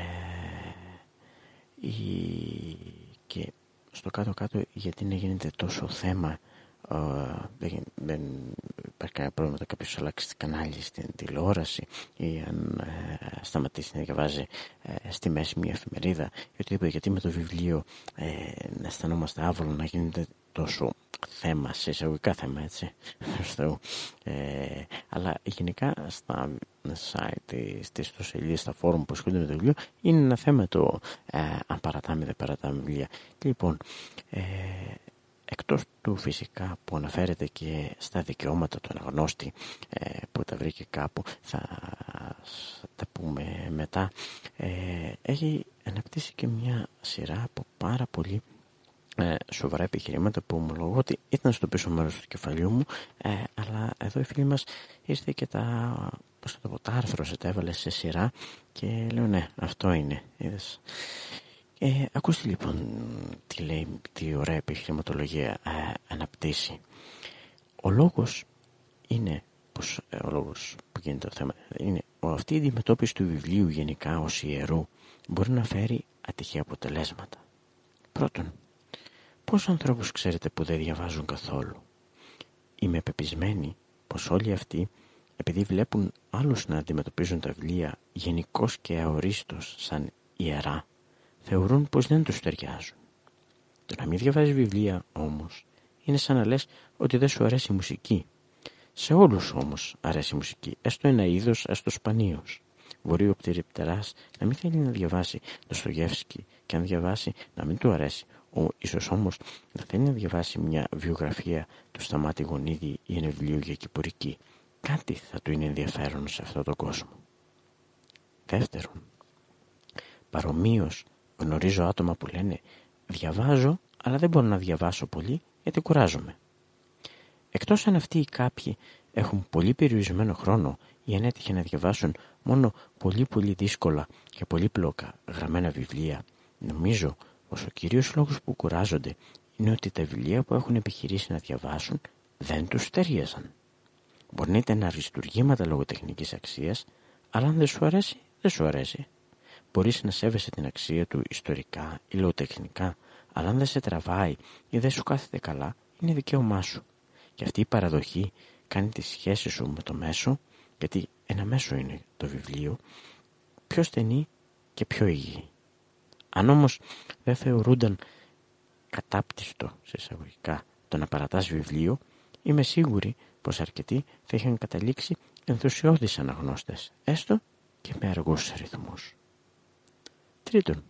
και στο κάτω-κάτω γιατί να γίνεται τόσο θέμα δεν, δεν υπάρχει κανένα πρόβλημα όταν κάποιος αλλάξει κανάλι στην τηλεόραση ή αν σταματήσει να διαβάζει στη μέση μια εφημερίδα ή οτιδήποτε. Γιατί με το βιβλίο να αισθανόμαστε άβολο να γίνεται τόσο θέμα, σε εισαγωγικά θέμα έτσι, (laughs) ε, αλλά γενικά στα site, στις ιστοσελίδες, στα φόρουμ που ασχολούνται με το βιβλίο, είναι ένα θέμα το ε, αν παρατάμε δεν παρατάμε βιβλία. Λοιπόν, ε, εκτός του φυσικά που αναφέρεται και στα δικαιώματα του αναγνώστη ε, που τα βρήκε κάπου, θα, τα πούμε μετά, ε, έχει αναπτύσσει και μια σειρά από πάρα πολύ ε, σοβαρά επιχειρήματα που ομολογώ ότι ήταν στο πίσω μέρος του κεφαλιού μου ε, αλλά εδώ η φίλη μας ήρθε και τα, πώς θα το πω, τα άρθρωσε, τα έβαλες σε σειρά και λέω ναι αυτό είναι είδες. Ε, ακούστε λοιπόν τι λέει, τι ωραία επιχειρηματολογία ε, αναπτύσσει. Ο λόγος είναι, πως, ε, ο λόγος που γίνεται το θέμα, είναι αυτή η αντιμετώπιση του βιβλίου γενικά ως ιερού μπορεί να φέρει ατυχή αποτελέσματα. Πρώτον, Πόσους ανθρώπους ξέρετε που δεν διαβάζουν καθόλου; Είμαι πεπισμένη πως όλοι αυτοί επειδή βλέπουν άλλους να αντιμετωπίζουν τα βιβλία γενικώς και αορίστως σαν ιερά θεωρούν πως δεν τους ταιριάζουν. Το να μην διαβάζεις βιβλία όμως είναι σαν να λες ότι δεν σου αρέσει η μουσική. Σε όλους όμως αρέσει η μουσική, έστω ένα είδος, έστω σπανίως. Μπορεί ο πτερυπτεράς να μην θέλει να διαβάσει το Στογεύσκι και αν διαβάσει να μην του αρέσει, ο, ίσως όμως να θέλει να διαβάσει μια βιογραφία του Σταμάτη Γονίδη ή ένα βιβλίο για κυπουρική. Κάτι θα του είναι ενδιαφέρον σε αυτόν τον κόσμο. Δεύτερον, παρομοίως γνωρίζω άτομα που λένε διαβάζω αλλά δεν μπορώ να διαβάσω πολύ γιατί κουράζομαι. Εκτός αν αυτοί οι κάποιοι έχουν πολύ περιορισμένο χρόνο ή αν έτυχε να διαβάσουν μόνο πολύ πολύ δύσκολα και πολύπλοκα γραμμένα βιβλία, νομίζω πως ο κυρίως λόγος που κουράζονται είναι ότι τα βιβλία που έχουν επιχειρήσει να διαβάσουν δεν τους ταιριάζαν. Μπορεί να ήταν αριστουργήματα λογοτεχνικής αξίας, αλλά αν δεν σου αρέσει, δεν σου αρέσει. Μπορείς να σέβεσαι την αξία του ιστορικά ή λογοτεχνικά, αλλά αν δεν σε τραβάει ή δεν σου κάθεται καλά, είναι δικαίωμά σου. Και αυτή η παραδοχή κάνει τη σχέση σου με το μέσο, γιατί ένα μέσο είναι το βιβλίο, πιο στενή και πιο υγιή. Αν όμως δεν θεωρούνταν κατάπτυστο σε εισαγωγικά το να παρατάς βιβλίο, είμαι σίγουρη πως αρκετοί θα είχαν καταλήξει ενθουσιώδεις αναγνώστες, έστω και με αργούς ρυθμούς. Τρίτον,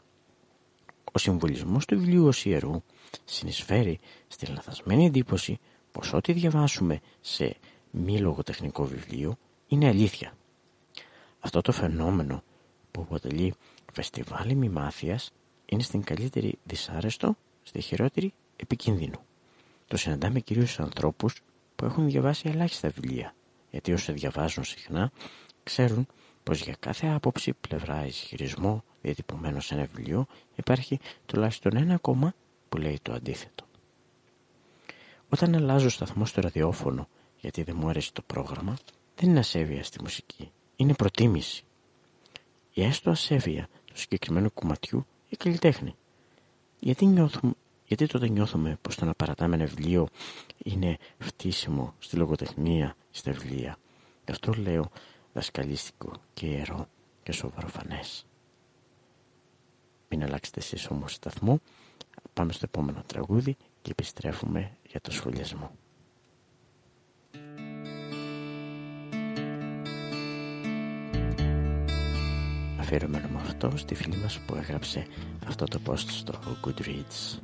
ο συμβολισμός του βιβλίου ως ιερού συνεισφέρει στη λαθασμένη εντύπωση πως ό,τι διαβάσουμε σε μη λογοτεχνικό βιβλίο είναι αλήθεια. Αυτό το φαινόμενο που αποτελεί φεστιβάλ μημάθειας είναι στην καλύτερη δυσάρεστο, στη χειρότερη επικίνδυνο. Το συναντάμε κυρίως στους ανθρώπους που έχουν διαβάσει ελάχιστα βιβλία, γιατί όσοι διαβάζουν συχνά ξέρουν πως για κάθε άποψη, πλευρά, ισχυρισμό διατυπωμένο σε ένα βιβλίο υπάρχει τουλάχιστον ένα κόμμα που λέει το αντίθετο. Όταν αλλάζω σταθμό στο ραδιόφωνο γιατί δεν μου αρέσει το πρόγραμμα, δεν είναι ασέβεια στη μουσική, είναι προτίμηση. Η έστω ασέβεια του συγκεκριμένου κομματιού η καλλιτέχνη. Γιατί, νιώθουμε, γιατί τότε νιώθουμε πως το να παρατάμε ένα βιβλίο είναι φτύσιμο στη λογοτεχνία στα βιβλία. Γι' αυτό λέω δασκαλίστικο και ιερό και σοβαροφανές. Μην αλλάξετε εσείς όμως σταθμό. Πάμε στο επόμενο τραγούδι και επιστρέφουμε για το σχολιασμό. Αφιερωμένο με αυτό στη φίλη μας που έγραψε αυτό το post στο Goodreads.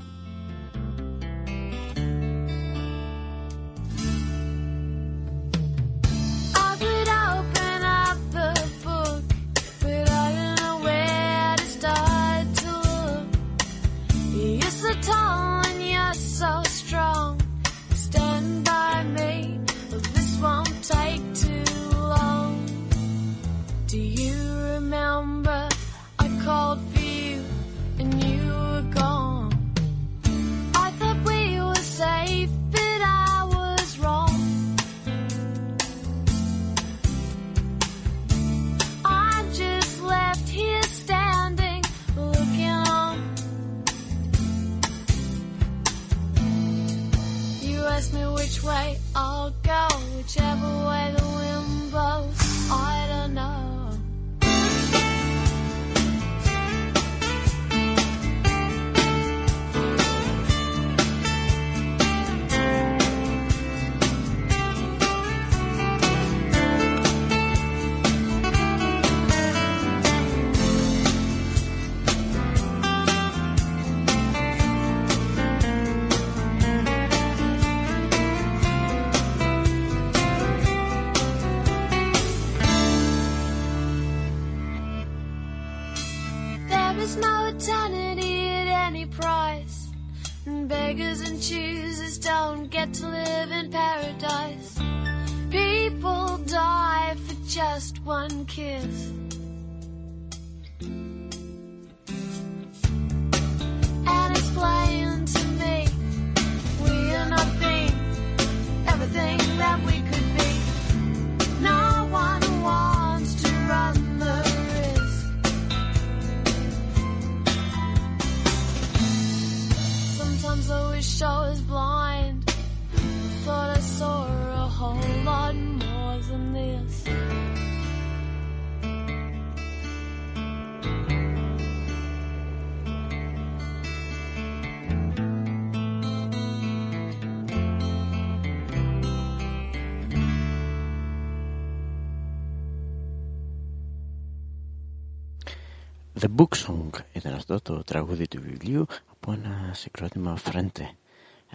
Βιβλίου από ένα συγκρότημα Φρέντε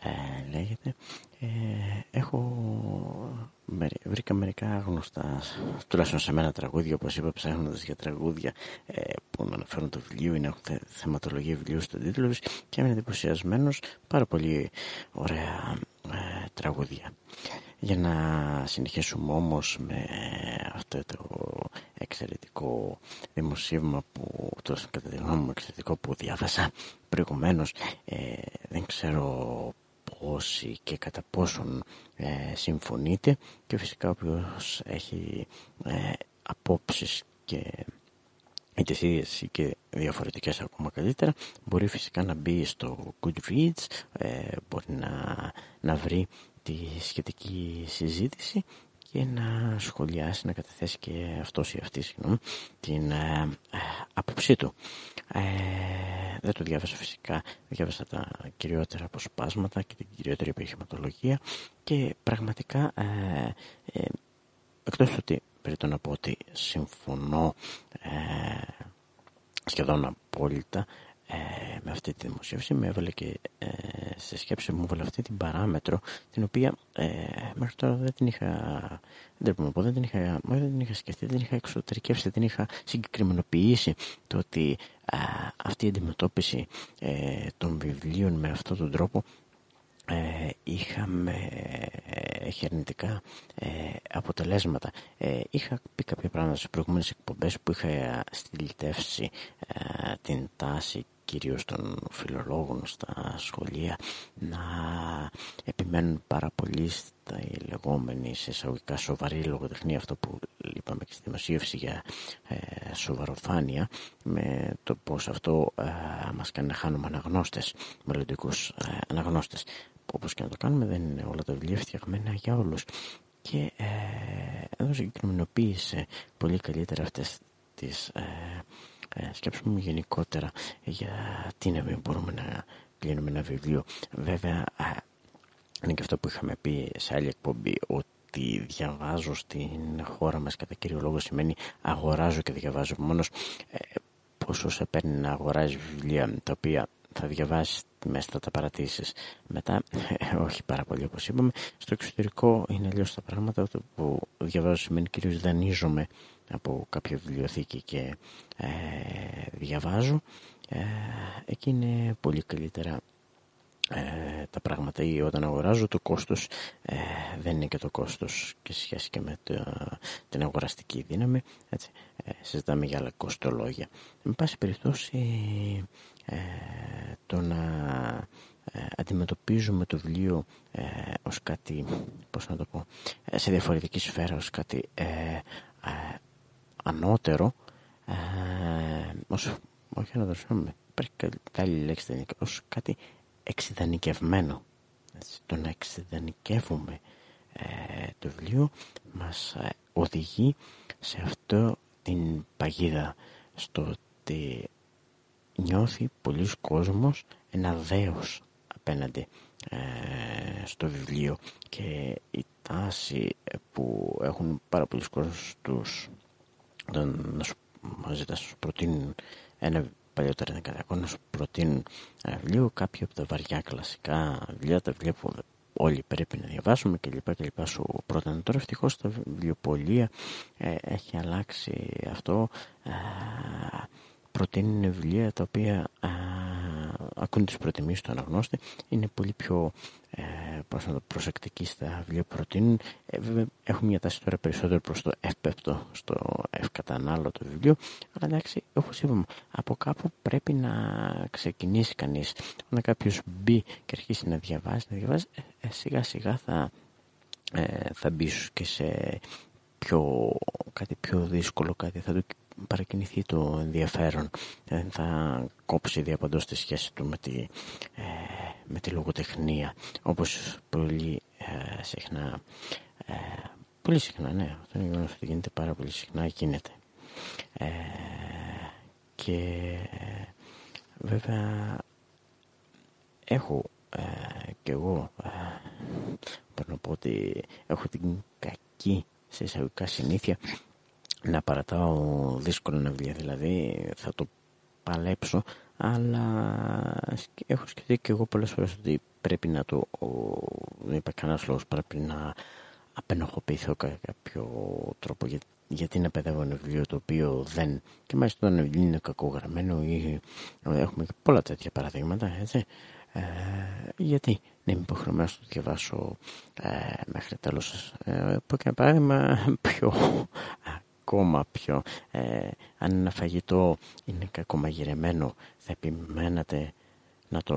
ε, λέγεται. Ε, έχω βρήκα μερικά γνωστά τουλάχιστον σε μένα τραγούδια όπως είπα ψάχνοντας για τραγούδια ε, που με αναφέρουν το βιβλίο ή να έχουν θεματολογία βιβλίου στο τίτλο και έμεινε εντυπωσιασμένος πάρα πολύ ωραία ε, τραγούδια για να συνεχίσουμε όμως με αυτό το εξαιρετικό δημοσίευμα που, τόσο κατά τη γνώμη μου εξαιρετικό που διάβασα προηγουμένως, ε, δεν ξέρω πόσοι και κατά πόσον ε, συμφωνείτε και φυσικά όποιος έχει ε, απόψεις και είτε ίδιες και διαφορετικές ακόμα καλύτερα μπορεί φυσικά να μπει στο Goodreads ε, μπορεί να, να βρει τη σχετική συζήτηση και να σχολιάσει, να καταθέσει και αυτός ή αυτής συγγνώμη, την ε, ε, άποψή του. Ε, δεν το διάβασα φυσικά, διάβασα τα κυριότερα αποσπάσματα και την κυριότερη επιχειρηματολογία και πραγματικά ε, ε, εκτός ότι πρέπει να πω ότι συμφωνώ ε, σχεδόν απόλυτα ε, με αυτή τη δημοσίευση με έβαλε και ε, σε σκέψη μου έβαλε αυτή την παράμετρο την οποία ε, μέχρι τώρα δεν την είχα δεν, πω, δεν, την είχα, δεν την είχα σκεφτεί, δεν την είχα εξωτερικεύσει, δεν την είχα συγκεκριμενοποιήσει το ότι αυτή η αντιμετώπιση ε, των βιβλίων με αυτόν τον τρόπο ε, είχαμε έχει αρνητικά ε, αποτελέσματα. Ε, είχα πει κάποια πράγματα σε προηγούμενες εκπομπές που είχα στυλιτεύσει ε, την τάση κυρίως των φιλολόγων στα σχολεία να επιμένουν πάρα πολύ στα λεγόμενη σε εισαγωγικά σοβαρή λογοτεχνία αυτό που είπαμε και στη δημοσίευση για ε, σοβαροφάνεια με το πως αυτό ε, μας κάνει να χάνουμε αναγνώστες, μελλοντικούς ε, αναγνώστες. Όπως και να το κάνουμε δεν είναι όλα τα βιβλία φτιαγμένα για όλους. Και ε, εδώ συγκεκριμενοποίησε πολύ καλύτερα αυτές τις ε, ε, σκέψεις μου γενικότερα για τι να μην μπορούμε να κλείνουμε ένα βιβλίο. Βέβαια ε, είναι και αυτό που είχαμε πει σε άλλη εκπομπή ότι διαβάζω στην χώρα μας κατά κύριο λόγο σημαίνει αγοράζω και διαβάζω. Μόνος ε, πόσο σε παίρνει να αγοράζεις βιβλία τα οποία θα διαβάσεις μέσα θα τα παρατήσεις. Μετά όχι πάρα πολύ όπως είπαμε στο εξωτερικό είναι αλλιώς τα πράγματα. Το που διαβάζω σημαίνει κυρίως δανείζομαι από κάποια βιβλιοθήκη και ε, διαβάζω. Ε, εκεί είναι πολύ καλύτερα ε, τα πράγματα. Ή όταν αγοράζω το κόστος ε, δεν είναι και το κόστος και σχέση και με το, την αγοραστική δύναμη έτσι, ε, συζητάμε για άλλα κοστολόγια. Με πάση περιπτώσει ε, το να ε, αντιμετωπίζουμε το βιβλίο ε, ως κάτι πώς να το πω σε διαφορετική σφαίρα ως κάτι ανώτερο ως, όχι να το υπάρχει καλή λέξη ως κάτι εξειδανικευμένο. Το να εξειδανικεύουμε το βιβλίο μας οδηγεί σε αυτό την παγίδα στο ότι νιώθει πολλοί κόσμος ένα δέος απέναντι ε, στο βιβλίο. Και η τάση που έχουν πάρα πολλοί κόσμος τους να σου, να σου προτείνουν ένα παλιότερα είναι να σου προτείνουν ένα βιβλίο κάποια από τα βαριά κλασικά βιβλία τα βιβλία που όλοι πρέπει να διαβάσουμε και λοιπά και λοιπά σου πρότεινε τώρα ευτυχώς τα βιβλιοπολία ε, έχει αλλάξει αυτό. Ε, προτείνουν βιβλία τα οποία α, ακούν τις προτιμήσεις του αναγνώστη. Είναι πολύ πιο ε, προσεκτικοί στα βιβλία που προτείνουν. Ε, βέβαια έχουν μια τάση τώρα περισσότερο προς το εύπεπτο στο ευκατανάλωτο βιβλίο. Αλλά εντάξει όπως είπαμε από κάπου πρέπει να ξεκινήσει κανείς. Όταν κάποιος μπει και αρχίσει να διαβάζει να διαβάζει ε, σιγά σιγά θα, ε, θα μπει και σε πιο, κάτι πιο δύσκολο κάτι θα του παρακινηθεί το ενδιαφέρον. Δεν θα κόψει διαπαντός τη σχέση του με τη, ε, με τη λογοτεχνία όπως πολύ ε, συχνά ε, πολύ συχνά ναι αυτό είναι γεγονός ότι γίνεται πάρα πολύ συχνά γίνεται. Ε, και βέβαια έχω ε, και εγώ ε, πρέπει να πω ότι έχω την κακή σε εισαγωγικά συνήθεια να παρατάω δύσκολα βιβλία δηλαδή θα το παλέψω αλλά έχω σκεφτεί και εγώ πολλές φορές ότι πρέπει να το δεν υπάρχει κανένας λόγος πρέπει να απενοχοποιηθώ κάποιο τρόπο για, γιατί να παιδεύω ένα βιβλίο το οποίο δεν και μάλιστα το βιβλίο είναι κακογραμμένο ή έχουμε πολλά τέτοια παραδείγματα έτσι ε, γιατί να είμαι υποχρεωμένος να το διαβάσω ε, μέχρι τέλος ε, πω και ένα παράδειγμα πιο ακόμα πιο... Ε, αν ένα φαγητό είναι κακομαγειρεμένο, θα επιμένατε να το,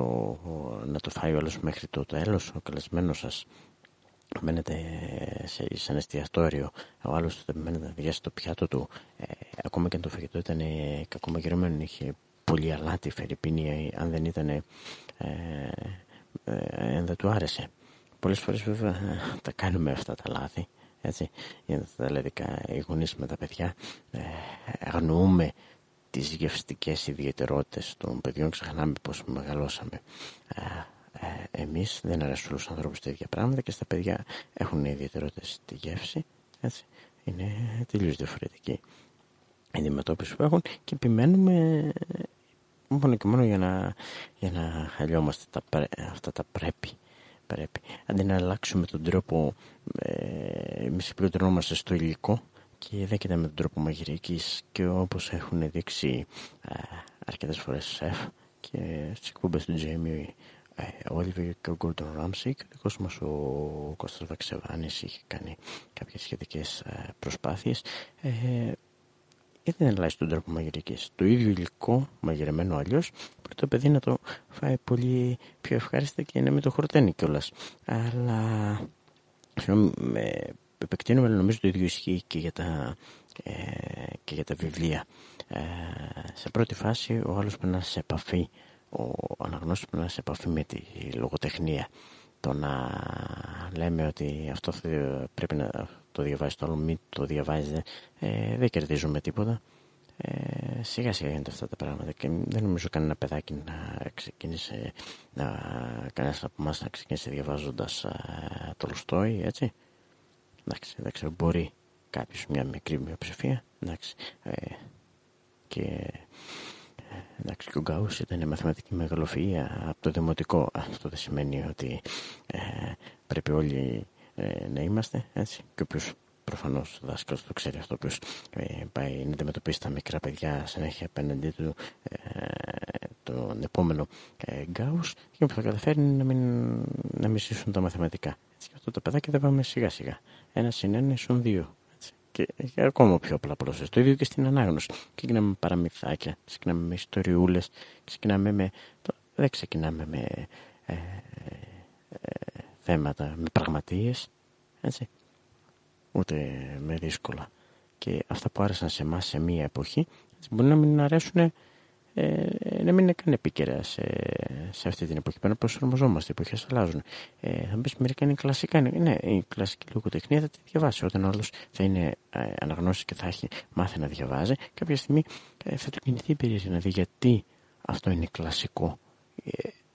να το φάει όλος μέχρι το τέλος, ο καλεσμένος σας μένετε σε, σε ένα εστιατόριο, ο άλλος θα μένετε να διάσει το πιάτο του, ε, ακόμα και αν το φαγητό ήταν κακομαγειρεμένο, είχε πολύ αλάτι, φερρυπίνη, αν δεν ήταν, ε, ε, δεν του άρεσε. Πολλές φορές βέβαια τα κάνουμε αυτά τα λάθη, έτσι, για τα λεδικά οι γονείς με τα παιδιά, ε, αγνοούμε τις γευστικές ιδιαιτερότητες των παιδιών, ξεχνάμε πώς μεγαλώσαμε. Ε, ε, εμείς δεν αρέσουν στους ανθρώπους τα ίδια πράγματα και στα παιδιά έχουν ιδιαιτερότητες στη γεύση, έτσι, είναι τελείως διαφορετική η αντιμετώπιση που έχουν και επιμένουμε μόνο και μόνο για να, για να χαλιόμαστε τα, αυτά τα πρέπει. Πρέπει. Αντί να αλλάξουμε τον τρόπο, ε, εμείς επικεντρωνόμαστε στο υλικό και δεν κοιτάμε τον τρόπο μαγειρικής και όπως έχουν δείξει ε, αρκετές φορές σεφ και στις εκπομπές του Τζέιμι ο Όλιβερ και ο Γκόρντον Ράμσι και ο δικός μας ο Κώστας Βαξεβάνης είχε κάνει κάποιες σχετικές ε, προσπάθειες ε, γιατί δεν αλλάζει τον τρόπο μαγειρικής; Το ίδιο υλικό, μαγειρεμένο αλλιώς, μπορεί το παιδί να το φάει πολύ πιο ευχάριστα και να μην το χορταίνει κιόλας. Αλλά. με επεκτείνουμε, αλλά νομίζω το ίδιο ισχύει και για τα, ε, και για τα βιβλία. Ε, σε πρώτη φάση, ο άλλος πρέπει να σε επαφή, ο αναγνώστης πρέπει να σε επαφή με τη λογοτεχνία. Το να λέμε ότι αυτό πρέπει να το διαβάζει το άλλο, μην το διαβάζει, ε, δεν κερδίζουμε τίποτα. Ε, σιγά σιγά γίνονται αυτά τα πράγματα και δεν νομίζω κανένα παιδάκι να ξεκίνησε, να, κανένας από εμάς να ξεκίνησε διαβάζοντας ε, το Λουστόι, έτσι. Εντάξει, δεν ξέρω, μπορεί κάποιος μια μικρή μειοψηφία, εντάξει, ε, και ε, εντάξει, και ο Γκάους ήταν μαθηματική μεγαλοφυΐα από το δημοτικό. Αυτό δεν σημαίνει ότι ε, πρέπει όλοι ε, να είμαστε έτσι και όποιος προφανώς ο δάσκαλος το ξέρει αυτό ποιος ε, πάει να αντιμετωπίσει τα μικρά παιδιά σαν να έχει απέναντί του ε, τον επόμενο ε, Γκάους και που θα καταφέρει να μην, να μισήσουν τα μαθηματικά έτσι και αυτό το παιδάκι δεν πάμε σιγά σιγά ένα συν ένα ίσον δύο και, και ακόμα πιο απλά πρόσθεση. Το ίδιο και στην ανάγνωση. Ξεκινάμε με παραμυθάκια, ξεκινάμε με ιστοριούλες, ξεκινάμε με... Δεν ξεκινάμε με... Ε, ε, θέματα, με πραγματείες, έτσι, ούτε με δύσκολα. Και αυτά που άρεσαν σε εμάς σε μία εποχή, έτσι, μπορεί να μην αρέσουν, ε, να μην είναι καν επίκαιρα σε, σε αυτή την εποχή. Πρέπει να προσαρμοζόμαστε, οι εποχές αλλάζουν. Ε, θα μπεις μερικά είναι κλασικά. Είναι, ναι, η κλασική λογοτεχνία θα τη διαβάσει. Όταν ο άλλος θα είναι ε, αναγνώσει και θα έχει μάθει να διαβάζει, κάποια στιγμή ε, θα του κινηθεί η περίεργη να δει γιατί αυτό είναι κλασικό.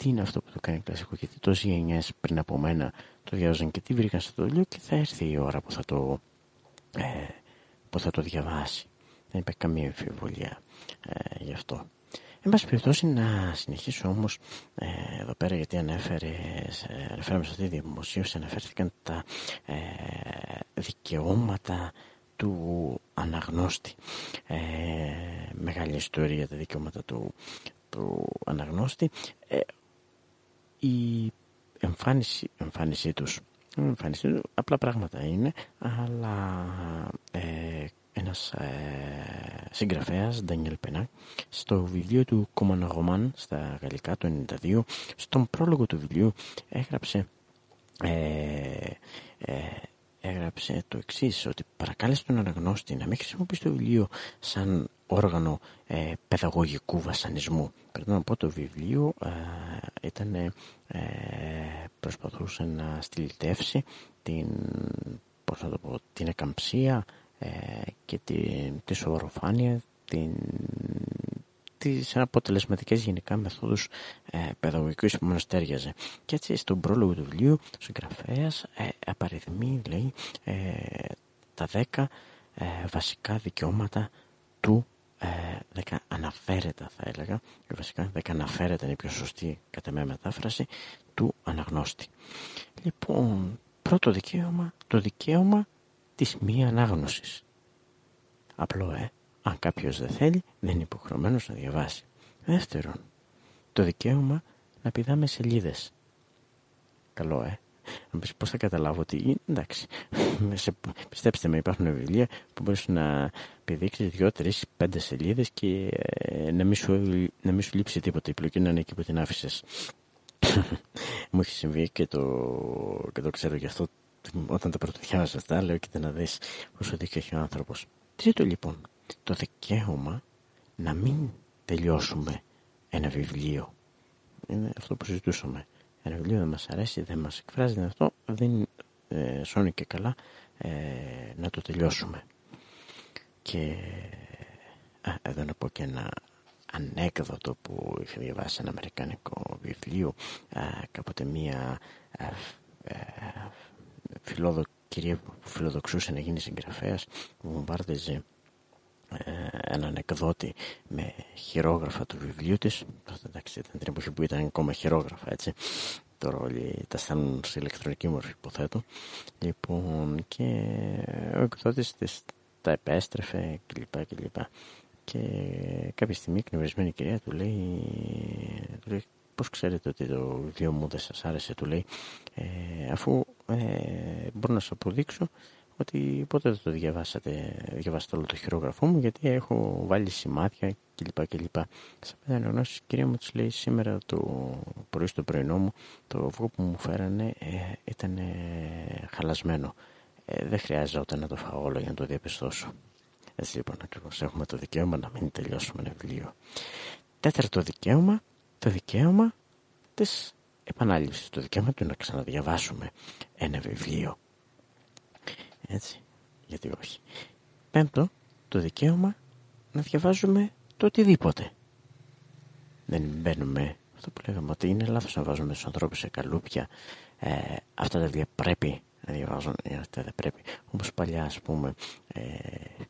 Ε, τι είναι αυτό που το κάνει κλασικό, γιατί τόσοι γενιές πριν από μένα το διάβαζαν και τι βρήκαν στο βιβλίο και θα έρθει η ώρα που θα το, ε, που θα το διαβάσει. Δεν υπάρχει καμία εμφιβολία ε, γι' αυτό. Εν πάση περιπτώσει να συνεχίσω όμως ε, εδώ πέρα γιατί ανέφερε, αναφέραμε σε αυτή τη δημοσίευση αναφέρθηκαν τα ε, δικαιώματα του αναγνώστη. Ε, μεγάλη ιστορία τα δικαιώματα του, του αναγνώστη. Ε, η εμφάνιση, εμφάνισή τους. Εμφάνιση, απλά πράγματα είναι αλλά ε, ένας ε, συγγραφέας Ντανιέλ Πενά στο βιβλίο του Κομαναγωμάν στα γαλλικά το 92 στον πρόλογο του βιβλίου έγραψε ε, ε, έγραψε το εξής ότι παρακάλεσε τον αναγνώστη να μην χρησιμοποιήσει το βιβλίο σαν όργανο ε, παιδαγωγικού βασανισμού. Πρέπει να πω το βιβλίο ε, ήταν, ε, προσπαθούσε να στυλιτεύσει την, πώς το πω, την εκαμψία ε, και την, τη σοβαροφάνεια, την, τις αποτελεσματικές γενικά μεθόδους ε, παιδαγωγικής που μας τέριαζε. Και έτσι στον πρόλογο του βιβλίου ο συγγραφέας ε, απαριθμεί λέει ε, τα δέκα ε, βασικά δικαιώματα του ε, δέκα αναφέρετα θα έλεγα βασικά δέκα αναφέρετα είναι η πιο σωστή κατά με μετάφραση του αναγνώστη. Λοιπόν, πρώτο δικαίωμα, το δικαίωμα της μη ανάγνωσης. Απλό, ε. Αν κάποιος δεν θέλει, δεν είναι υποχρεωμένος να διαβάσει. Δεύτερον, το δικαίωμα να πηδάμε σελίδες. Καλό, ε. Να πεις πώς θα καταλάβω ότι εντάξει, σε, πιστέψτε με, υπάρχουν βιβλία που μπορείς να πηδήξεις δύο, τρεις, πέντε σελίδες και ε, να, μην σου, να μην σου λείψει τίποτα. Η πλοκή να είναι εκεί που την άφησες. (coughs) Μου έχει συμβεί και το, και το ξέρω γι' αυτό όταν τα πρωτοδιάβαζα αυτά λέω κοίτα να δεις πόσο δίκιο έχει ο άνθρωπος. Τρίτο λοιπόν, το δικαίωμα να μην τελειώσουμε ένα βιβλίο. Είναι αυτό που συζητούσαμε. Ένα βιβλίο δεν μας αρέσει, δεν μας εκφράζει, δεν αυτό, δεν ε, σώνει και καλά ε, να το τελειώσουμε. Και α, εδώ να πω και ένα ανέκδοτο που είχα διαβάσει ένα αμερικανικό βιβλίο α, κάποτε μία α, φιλόδο, κυρία που φιλοδοξούσε να γίνει συγγραφέας που μου βάρτιζε ε, έναν εκδότη με χειρόγραφα του βιβλίου της. Εντάξει ήταν την εποχή που ήταν ακόμα χειρόγραφα έτσι. Τώρα όλοι τα στέλνουν σε ηλεκτρονική μορφή υποθέτω. Λοιπόν και ο εκδότης της τα επέστρεφε κλπ κλπ. Και κάποια στιγμή η εκνευρισμένη κυρία του λέει, του λέει πώς ξέρετε ότι το βιβλίο μου δεν σας άρεσε του λέει ε, αφού ε, μπορώ να σας αποδείξω ότι πότε δεν το διαβάσατε, διαβάσατε όλο το χειρόγραφό μου γιατί έχω βάλει σημάδια κλπ. κλπ. Σαν πέντε αναγνώσεις κυρία μου της λέει σήμερα το πρωί στο πρωινό μου το αυγό που μου φέρανε ε, ήταν ε, χαλασμένο. Ε, δεν χρειάζεται να το φάω όλο για να το διαπιστώσω. Έτσι λοιπόν ακριβώς έχουμε το δικαίωμα να μην τελειώσουμε ένα βιβλίο. Τέταρτο δικαίωμα, το δικαίωμα της επανάληψης, το δικαίωμα του να ξαναδιαβάσουμε ένα βιβλίο. Έτσι, γιατί όχι. Πέμπτο, το δικαίωμα να διαβάζουμε το οτιδήποτε. Δεν μπαίνουμε αυτό που λέγαμε ότι είναι λάθος να βάζουμε στους ανθρώπους σε καλούπια. Ε, αυτά τα βιβλία πρέπει να διαβάζουν, ε, αυτά δεν πρέπει. Όπως παλιά ας πούμε ε,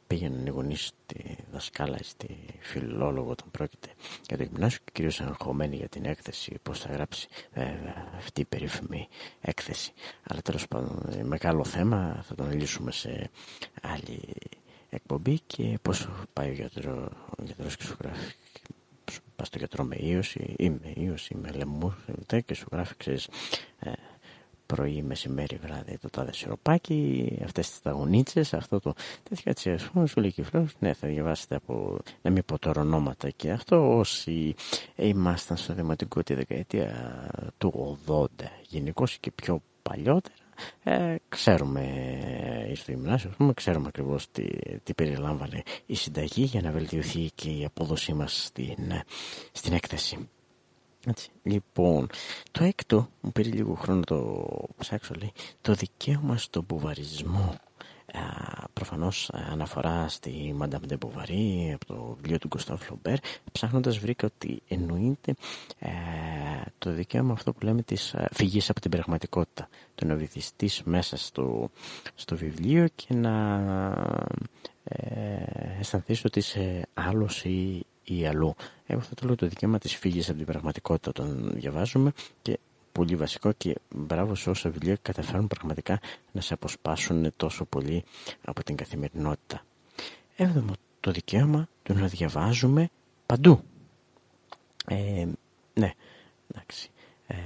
πήγαιναν οι γονείς στη δασκάλα ή στη φιλόλογο όταν πρόκειται για το γυμνάσιο και κυρίως αγχωμένοι για την έκθεση, πώς θα γράψει ε, αυτή η περίφημη έκθεση. Αλλά τέλος πάντων μεγάλο θέμα θα τον λύσουμε σε άλλη εκπομπή και πώς πάει ο, γιατρό, ο γιατρός και σου γράφει πας στο γιατρό με ίωση ή με ίωση, με λαιμούς και σου γράφει ξέρεις, ε, πρωί, μεσημέρι, βράδυ το τάδε σιροπάκι, αυτές τις ταγωνίτσες, αυτό το τέτοιο έτσι ας πούμε σου λέει και ναι θα διαβάσετε από να μην πω τώρα ονόματα και αυτό όσοι ήμασταν στο δημοτικό τη δεκαετία του 80 γενικώς και πιο παλιότερα ε, ξέρουμε ε, στο γυμνάσιο πούμε, ξέρουμε ακριβώς τι, τι περιλάμβανε η συνταγή για να βελτιωθεί και η απόδοσή μας στην, στην έκθεση. Έτσι. Λοιπόν, το έκτο, μου πήρε λίγο χρόνο να το ψάξω, λέει, το δικαίωμα στον μπουβαρισμό. Α, προφανώς αναφορά στη Madame de Bovary από το βιβλίο του Γκοστάφ Φλομπέρ ψάχνοντας βρήκα ότι εννοείται ε, το δικαίωμα αυτό που λέμε της ε, φυγής από την πραγματικότητα το να βυθιστείς μέσα στο, στο βιβλίο και να ε, αισθανθείς ότι είσαι άλλος ή ή αλλού. Εγώ θα το λέω το δικαίωμα της φύγης από την πραγματικότητα όταν διαβάζουμε και πολύ βασικό και μπράβο σε όσα βιβλία καταφέρουν πραγματικά να σε αποσπάσουν τόσο πολύ από την καθημερινότητα. Έβδομο, το δικαίωμα του να διαβάζουμε παντού. Ε, ναι, εντάξει. Ε,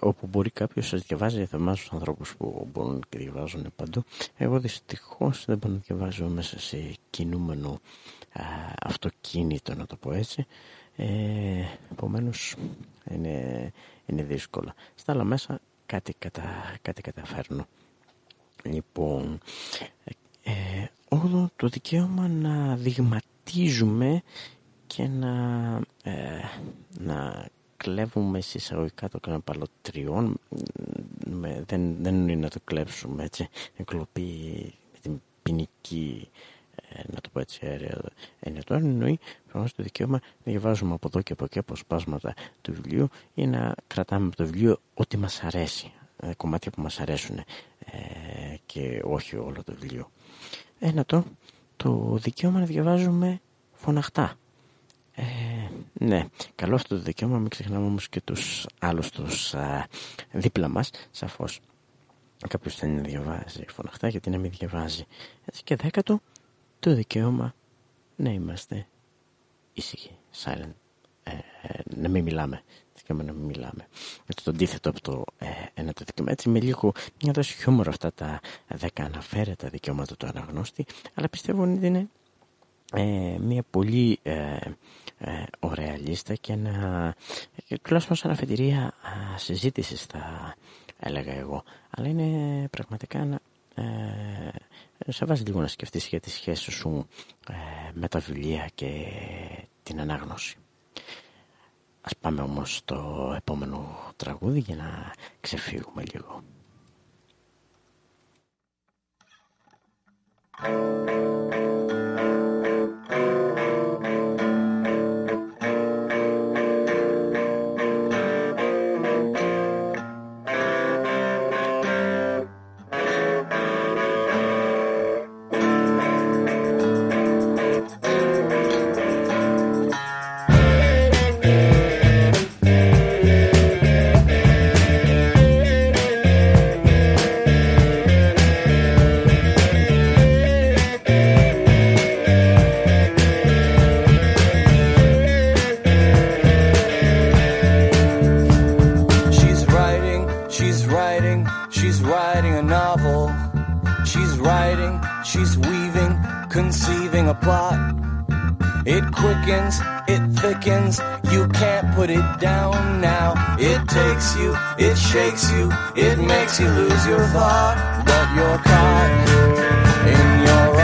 όπου μπορεί κάποιος να διαβάζει, θαυμάζω τους ανθρώπους που μπορούν και διαβάζουν παντού. Εγώ δυστυχώς δεν μπορώ να διαβάζω μέσα σε κινούμενο αυτοκίνητο να το πω έτσι. Ε, επομένως είναι, είναι δύσκολο στα άλλα μέσα κάτι, κατα, κάτι καταφέρνω. Λοιπόν ε, όλο το δικαίωμα να δειγματίζουμε και να, ε, να κλέβουμε συσσαγωγικά το καναπαλωτριών δεν, δεν είναι να το κλέψουμε έτσι. Εκλοπή με την ποινική ε, να το πω έτσι έννοια τώρα εννοεί προφανώς το δικαίωμα να διαβάζουμε από εδώ και από εκεί αποσπάσματα του βιβλίου ή να κρατάμε από το βιβλίο ό,τι μας αρέσει ε, κομμάτια που μας αρέσουν ε, και όχι όλο το βιβλίο ένα το το δικαίωμα να διαβάζουμε φωναχτά ε, ναι, καλό αυτό το δικαίωμα, μην ξεχνάμε όμως και τους άλλους τους α, δίπλα μας, σαφώς. Κάποιος θέλει να διαβάζει φωναχτά γιατί να μην διαβάζει. Έτσι και δέκατο, το δικαίωμα να είμαστε ήσυχοι, silent, ε, να μην μιλάμε. να μην μιλάμε. Έτσι το αντίθετο από το ε, ένα το δικαίωμα. Έτσι με λίγο μια δόση χιούμορ αυτά τα δέκα αναφέρετα δικαιώματα του αναγνώστη, αλλά πιστεύω ότι είναι ε, μια πολύ ε, ε, ωραία λίστα και ένα, τουλάχιστον σαν αφετηρία συζήτησης θα έλεγα εγώ. Αλλά είναι πραγματικά ένα, ε, σε βάζει λίγο να σκεφτείς για τη σχέση σου ε, με τα βιβλία και την ανάγνωση. Ας πάμε όμως στο επόμενο τραγούδι για να ξεφύγουμε λίγο. she's writing a novel. She's writing, she's weaving, conceiving a plot. It quickens, it thickens, you can't put it down now. It takes you, it shakes you, it makes you lose your thought, but you're caught in your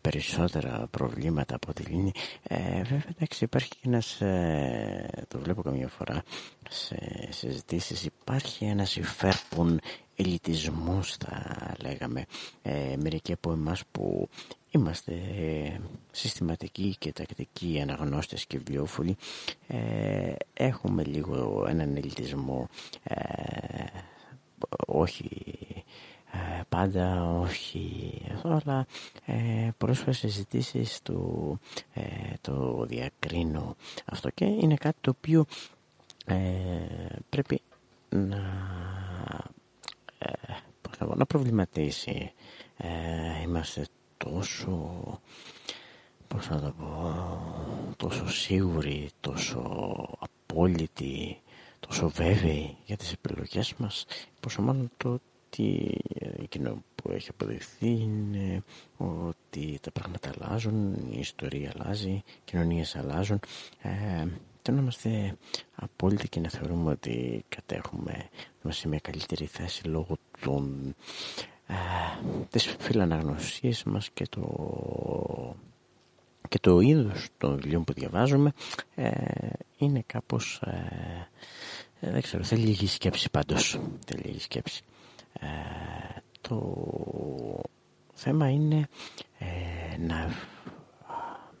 περισσότερα προβλήματα από τη λύνη. Ε, βέβαια, εντάξει, υπάρχει και ένας, ε, το βλέπω καμιά φορά σε συζητήσεις υπάρχει ένας υφέρπον ελιτισμός θα λέγαμε ε, μερικοί από εμάς που είμαστε ε, συστηματικοί και τακτικοί αναγνώστες και βιόφολοι ε, έχουμε λίγο έναν ελιτισμό ε, όχι ε, πάντα όχι αλλά ε, πρόσφατα συζητήσεις του ε, το διακρίνω αυτό και είναι κάτι το οποίο ε, πρέπει να ε, να προβληματίσει. Ε, είμαστε τόσο πώς να το πω τόσο σίγουροι τόσο απόλυτοι τόσο βέβαιοι για τις επιλογές μας πόσο μάλλον το ότι εκείνο που έχει αποδειχθεί είναι ότι τα πράγματα αλλάζουν, η ιστορία αλλάζει, οι κοινωνίες αλλάζουν. Ε, το να είμαστε απόλυτοι και να θεωρούμε ότι κατέχουμε σε μια καλύτερη θέση λόγω των, ε, της φιλαναγνωσίας μας και το, και το είδος των βιβλίων που διαβάζουμε ε, είναι κάπως ε, ε, δεν ξέρω, θέλει λίγη σκέψη πάντως θέλει λίγη σκέψη ε, το θέμα είναι ε, να,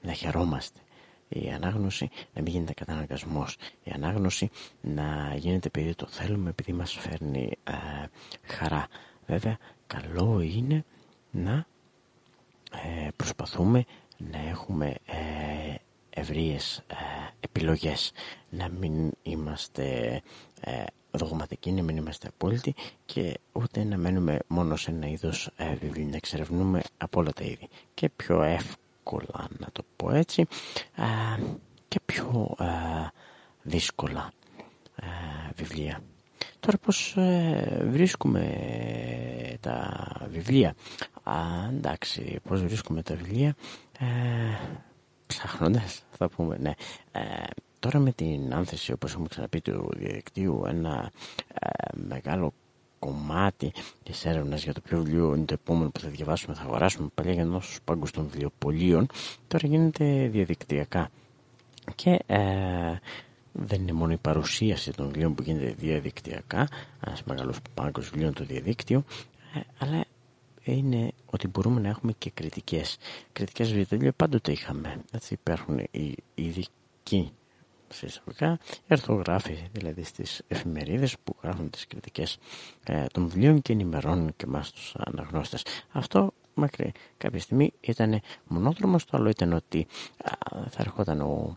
να χαιρόμαστε. Η ανάγνωση να μην γίνεται καταναγκασμός. Η ανάγνωση να γίνεται επειδή το θέλουμε, επειδή μας φέρνει ε, χαρά. Βέβαια, καλό είναι να προσπαθούμε να έχουμε ε, ευρείες επιλογές. Να μην είμαστε δογματικοί, να μην είμαστε απόλυτοι και ούτε να μένουμε μόνο σε ένα είδος ε, βιβλίου, να εξερευνούμε από όλα τα είδη. Και πιο εύκολα, να το πω έτσι, και πιο δύσκολα βιβλία. Τώρα πώς ε, βρίσκουμε τα βιβλία; Α, εντάξει, πώς βρίσκουμε τα βιβλία; Ε, ψάχνοντας, θα πούμε, ναι. Ε, Τώρα με την άνθεση όπως έχουμε ξαναπεί του διαδικτύου ένα ε, μεγάλο κομμάτι της έρευνας για το ποιο βιβλίο είναι το επόμενο που θα διαβάσουμε, θα αγοράσουμε παλιά για να στους πάγκους των βιβλιοπολίων, τώρα γίνεται διαδικτυακά. Και ε, δεν είναι μόνο η παρουσίαση των βιβλίων που γίνεται διαδικτυακά, ένας μεγάλος πάγκος βιβλίων στο διαδίκτυο, ε, αλλά είναι ότι μπορούμε να έχουμε και κριτικές. Κριτικές βιβλία πάντοτε είχαμε. Έτσι υπάρχουν οι ειδικοί σε εισαγωγικά ερθογράφοι δηλαδή στις εφημερίδες που γράφουν τις κριτικές ε, των βιβλίων και ενημερώνουν και εμάς τους αναγνώστες. Αυτό μακρύ κάποια στιγμή ήταν μονόδρομος, το άλλο ήταν ότι θα ερχόταν ο,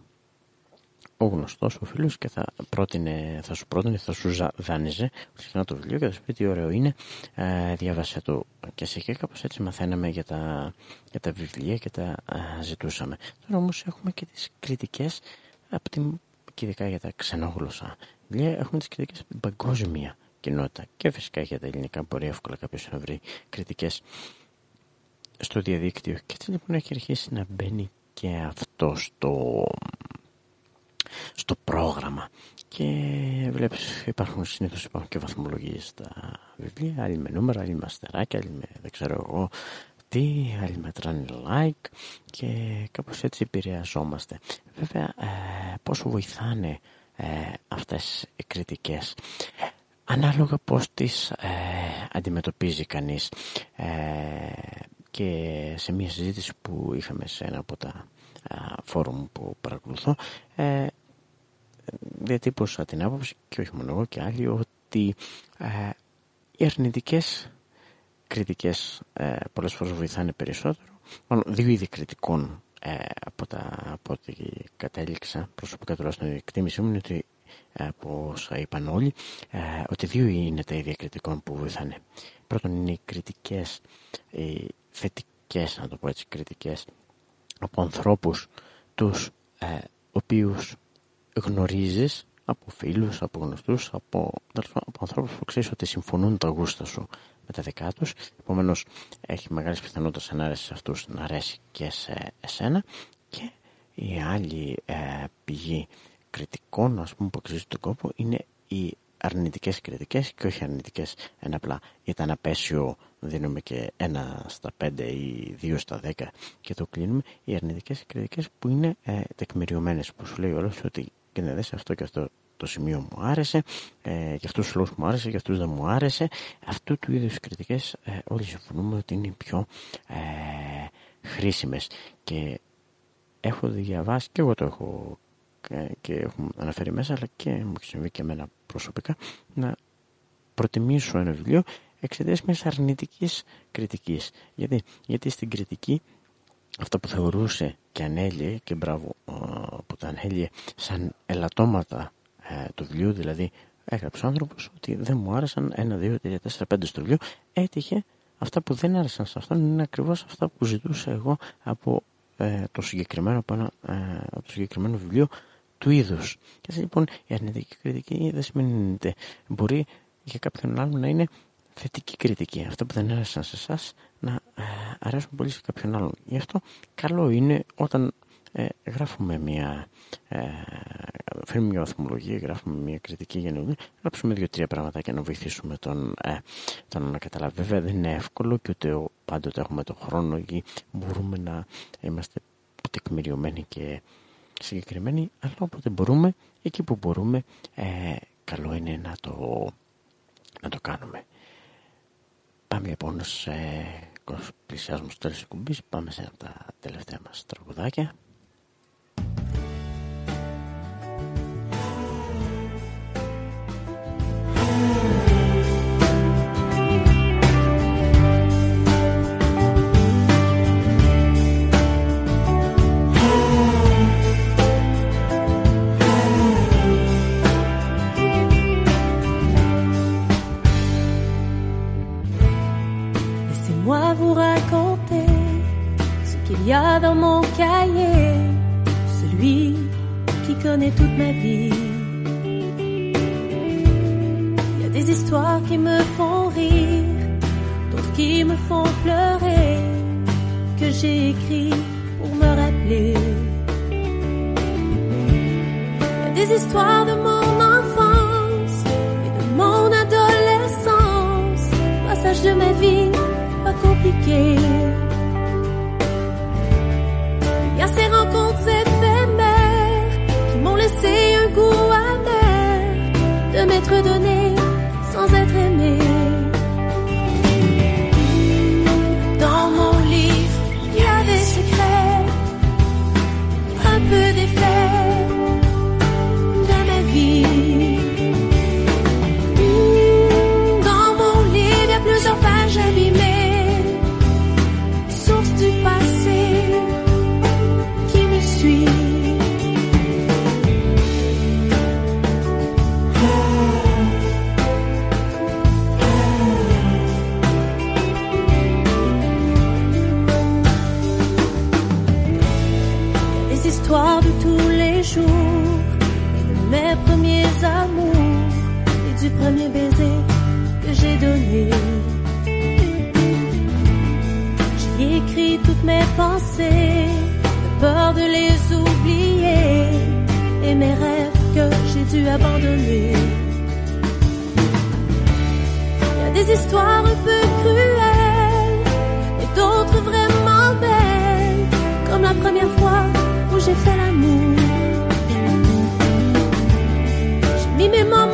ο γνωστός, ο φίλος και θα, πρότεινε, θα σου πρότεινε, θα σου δάνειζε συχνά το βιβλίο και θα σου πει τι ωραίο είναι, ε, διάβασε το και σε και κάπως έτσι μαθαίναμε για τα, για τα βιβλία και τα ζητούσαμε. Τώρα όμως έχουμε και τις κριτικές από την, και ειδικά για τα ξενόγλωσσα. Βιβλία έχουμε τις κριτικές από την παγκόσμια κοινότητα. Και φυσικά για τα ελληνικά μπορεί εύκολα κάποιος να βρει κριτικές στο διαδίκτυο. Και έτσι λοιπόν έχει αρχίσει να μπαίνει και αυτό στο, στο πρόγραμμα. Και βλέπεις υπάρχουν συνήθως υπάρχουν και βαθμολογίες στα βιβλία. Άλλοι με νούμερα, άλλοι με αστεράκια, άλλοι με δεν ξέρω εγώ τι, άλλοι μετράνε like και κάπως έτσι επηρεαζόμαστε. Βέβαια, ε, πόσο βοηθάνε ε, αυτές οι κριτικές. Ανάλογα πώς τις ε, αντιμετωπίζει κανείς. Ε, και σε μια συζήτηση που είχαμε σε ένα από τα φόρουμ που παρακολουθώ, ε, διατύπωσα την άποψη και όχι μόνο εγώ και άλλοι ότι οι αρνητικές κριτικές ε, πολλές φορές βοηθάνε περισσότερο. Μόνο δύο είδη κριτικών ε, από, τα, από ό,τι κατέληξα προσωπικά τουλάχιστον η εκτίμησή μου είναι ότι ε, από όσα είπαν όλοι ε, ότι δύο είναι τα ίδια κριτικών που βοηθάνε. Πρώτον είναι οι κριτικές, οι θετικές να το πω έτσι κριτικές από ανθρώπους τους ε, οποίους γνωρίζεις από φίλους, από γνωστούς, από, από ανθρώπους που ξέρεις ότι συμφωνούν τα γούστα σου με τα δικά τους. Επομένως έχει μεγάλες πιθανότητες να αρέσει σε αυτούς να αρέσει και σε εσένα. Και η άλλη ε, πηγή κριτικών ας πούμε που αξίζει τον κόπο είναι οι αρνητικές κριτικές και όχι αρνητικές. Ένα απλά ήταν απέσιο δίνουμε και ένα στα πέντε ή δύο στα δέκα και το κλείνουμε. Οι αρνητικές κριτικές που είναι ε, τεκμηριωμένες που σου λέει όλος ότι και να δεις αυτό και αυτό το σημείο μου άρεσε, ε, για αυτούς τους λόγους μου άρεσε, για αυτούς δεν μου άρεσε. Αυτού του είδους κριτικές ε, όλοι συμφωνούμε ότι είναι οι πιο ε, χρήσιμες και έχω διαβάσει και εγώ το έχω ε, και έχουμε αναφέρει μέσα αλλά και μου έχει συμβεί και εμένα προσωπικά να προτιμήσω ένα βιβλίο εξαιτίας μιας αρνητικής κριτικής. Γιατί, γιατί στην κριτική αυτό που θεωρούσε και ανέλυε και μπράβο που τα ανέλυε σαν ελαττώματα ε, του βιβλίου, δηλαδή έγραψε ο άνθρωπος ότι δεν μου άρεσαν ένα, δύο, τρία, τέσσερα, πέντε στο βιβλίο, έτυχε αυτά που δεν άρεσαν σε αυτόν είναι ακριβώς αυτά που ζητούσα εγώ από ε, το συγκεκριμένο, από, ένα, ε, από το συγκεκριμένο βιβλίο του είδους. Και έτσι λοιπόν η αρνητική κριτική δεν σημαίνει ότι μπορεί για κάποιον άλλον να είναι θετική κριτική. Αυτά που δεν άρεσαν σε εσάς να ε, αρέσουν πολύ σε κάποιον άλλον. Γι' αυτό καλό είναι όταν ε, γράφουμε μια, ε, φέρνουμε μια βαθμολογία, γράφουμε μια κριτική για να γράψουμε δύο-τρία πράγματα και να βοηθήσουμε τον, ε, τον να καταλάβει. Βέβαια δεν είναι εύκολο και ούτε πάντοτε έχουμε τον χρόνο ή μπορούμε να είμαστε τεκμηριωμένοι και συγκεκριμένοι, αλλά όποτε μπορούμε, εκεί που μπορούμε, ε, καλό είναι να το, να το κάνουμε. Πάμε λοιπόν σε πλησιάζουμε στο τέλος της πάμε σε τα τελευταία μας τραγουδάκια. Il y a dans mon cahier celui qui connaît toute ma vie. Il y a des histoires qui me font rire, d'autres qui me font pleurer, que j'ai écrit pour me rappeler. Il y a des histoires de mon enfance et de mon adolescence, passage de ma vie pas compliqué. A ces rencontres éphémères qui m'ont laissé un goût amer de m'être donné de peur de les oublier, et mes rêves que j'ai dû abandonner. Il y a des histoires un peu cruelles, et d'autres vraiment belles, comme la première fois où j'ai fait l'amour. J'ai mis mes moments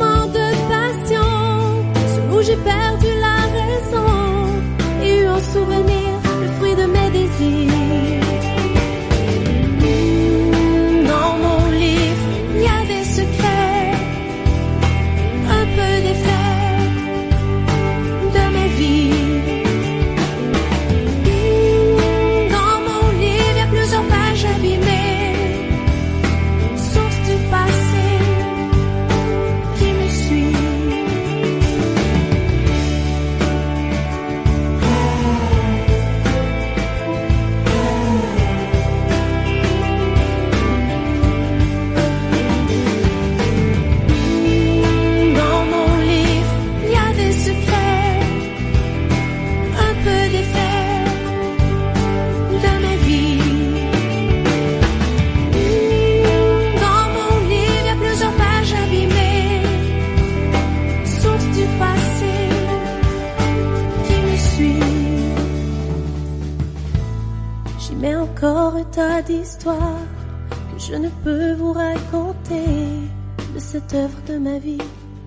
peux vous raconter. de cette œuvre de ma vie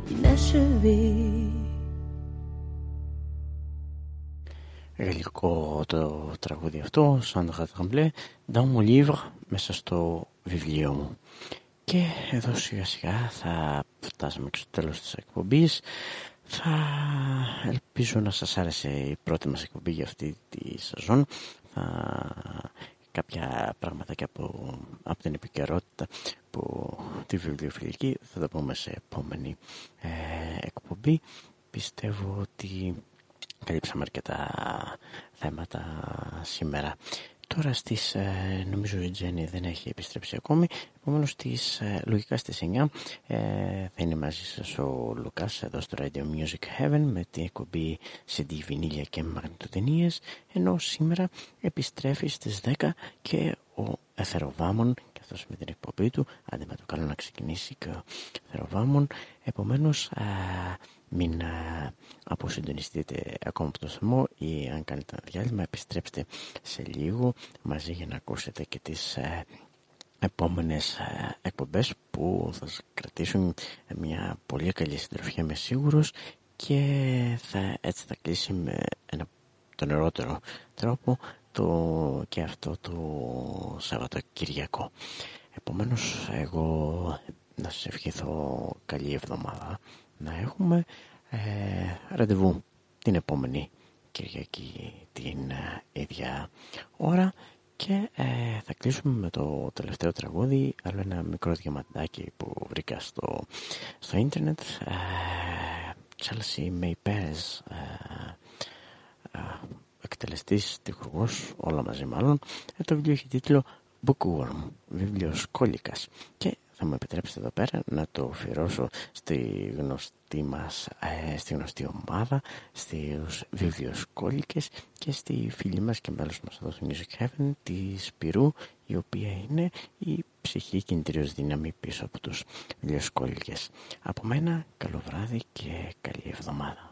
inachevée. Γαλλικό το τραγούδι αυτό, σαν Γατραμπλέ, dans mon livre, μέσα στο βιβλίο μου. Και εδώ σιγά σιγά θα φτάσουμε και στο τέλος της εκπομπής. Θα ελπίζω να σας άρεσε η πρώτη μας εκπομπή για αυτή τη σεζόν. Θα... Κάποια πράγματα και από, από την επικαιρότητα που τη βιβλιοφιλική θα τα πούμε σε επόμενη ε, εκπομπή. Πιστεύω ότι καλύψαμε αρκετά θέματα σήμερα. Τώρα στις, ε, νομίζω η Τζέννη δεν έχει επιστρέψει ακόμη, επομένως στις, ε, λογικά στις 9 ε, θα είναι μαζί σας ο Λουκάς εδώ στο Radio Music Heaven με την εκπομπή σε βινίλια και μαγνητοτενίες, ενώ σήμερα επιστρέφει στις 10 και ο Εθεροβάμων και αυτός με την εκπομπή του, άντε με το καλό να ξεκινήσει και ο Εθεροβάμων, επομένως μην αποσυντονιστείτε ακόμα από το θερμό ή αν κάνετε ένα διάλειμμα επιστρέψτε σε λίγο μαζί για να ακούσετε και τις ε, επόμενες ε, εκπομπές που θα σας κρατήσουν μια πολύ καλή συντροφιά με σίγουρος και θα, έτσι θα κλείσει με ένα, τον ερότερο τρόπο το, και αυτό το Σαββατοκυριακό. Επομένως εγώ να σας ευχηθώ καλή εβδομάδα να έχουμε ε, ραντεβού την επόμενη Κυριακή την ε, ίδια ώρα. Και ε, θα κλείσουμε με το τελευταίο τραγούδι. Άλλο ένα μικρό διαμαντάκι που βρήκα στο, στο ίντερνετ. Ε, Chelsea May Perez ε, ε, εκτελεστής τυχουργός όλα μαζί μάλλον. Ε, το βιβλίο έχει τίτλο Bookworm βιβλίος κόλικας και θα μου επιτρέψετε εδώ πέρα να το αφιερώσω στη γνωστή μας, ε, στη γνωστή ομάδα, στους βιβλιοσκόλικες και στη φίλη μας και μέλος μας εδώ στο Music Heaven, της Σπυρού, η οποία είναι η ψυχή κινητήριος δύναμη πίσω από τους βιβλιοσκόλικες. Από μένα, καλό βράδυ και καλή εβδομάδα.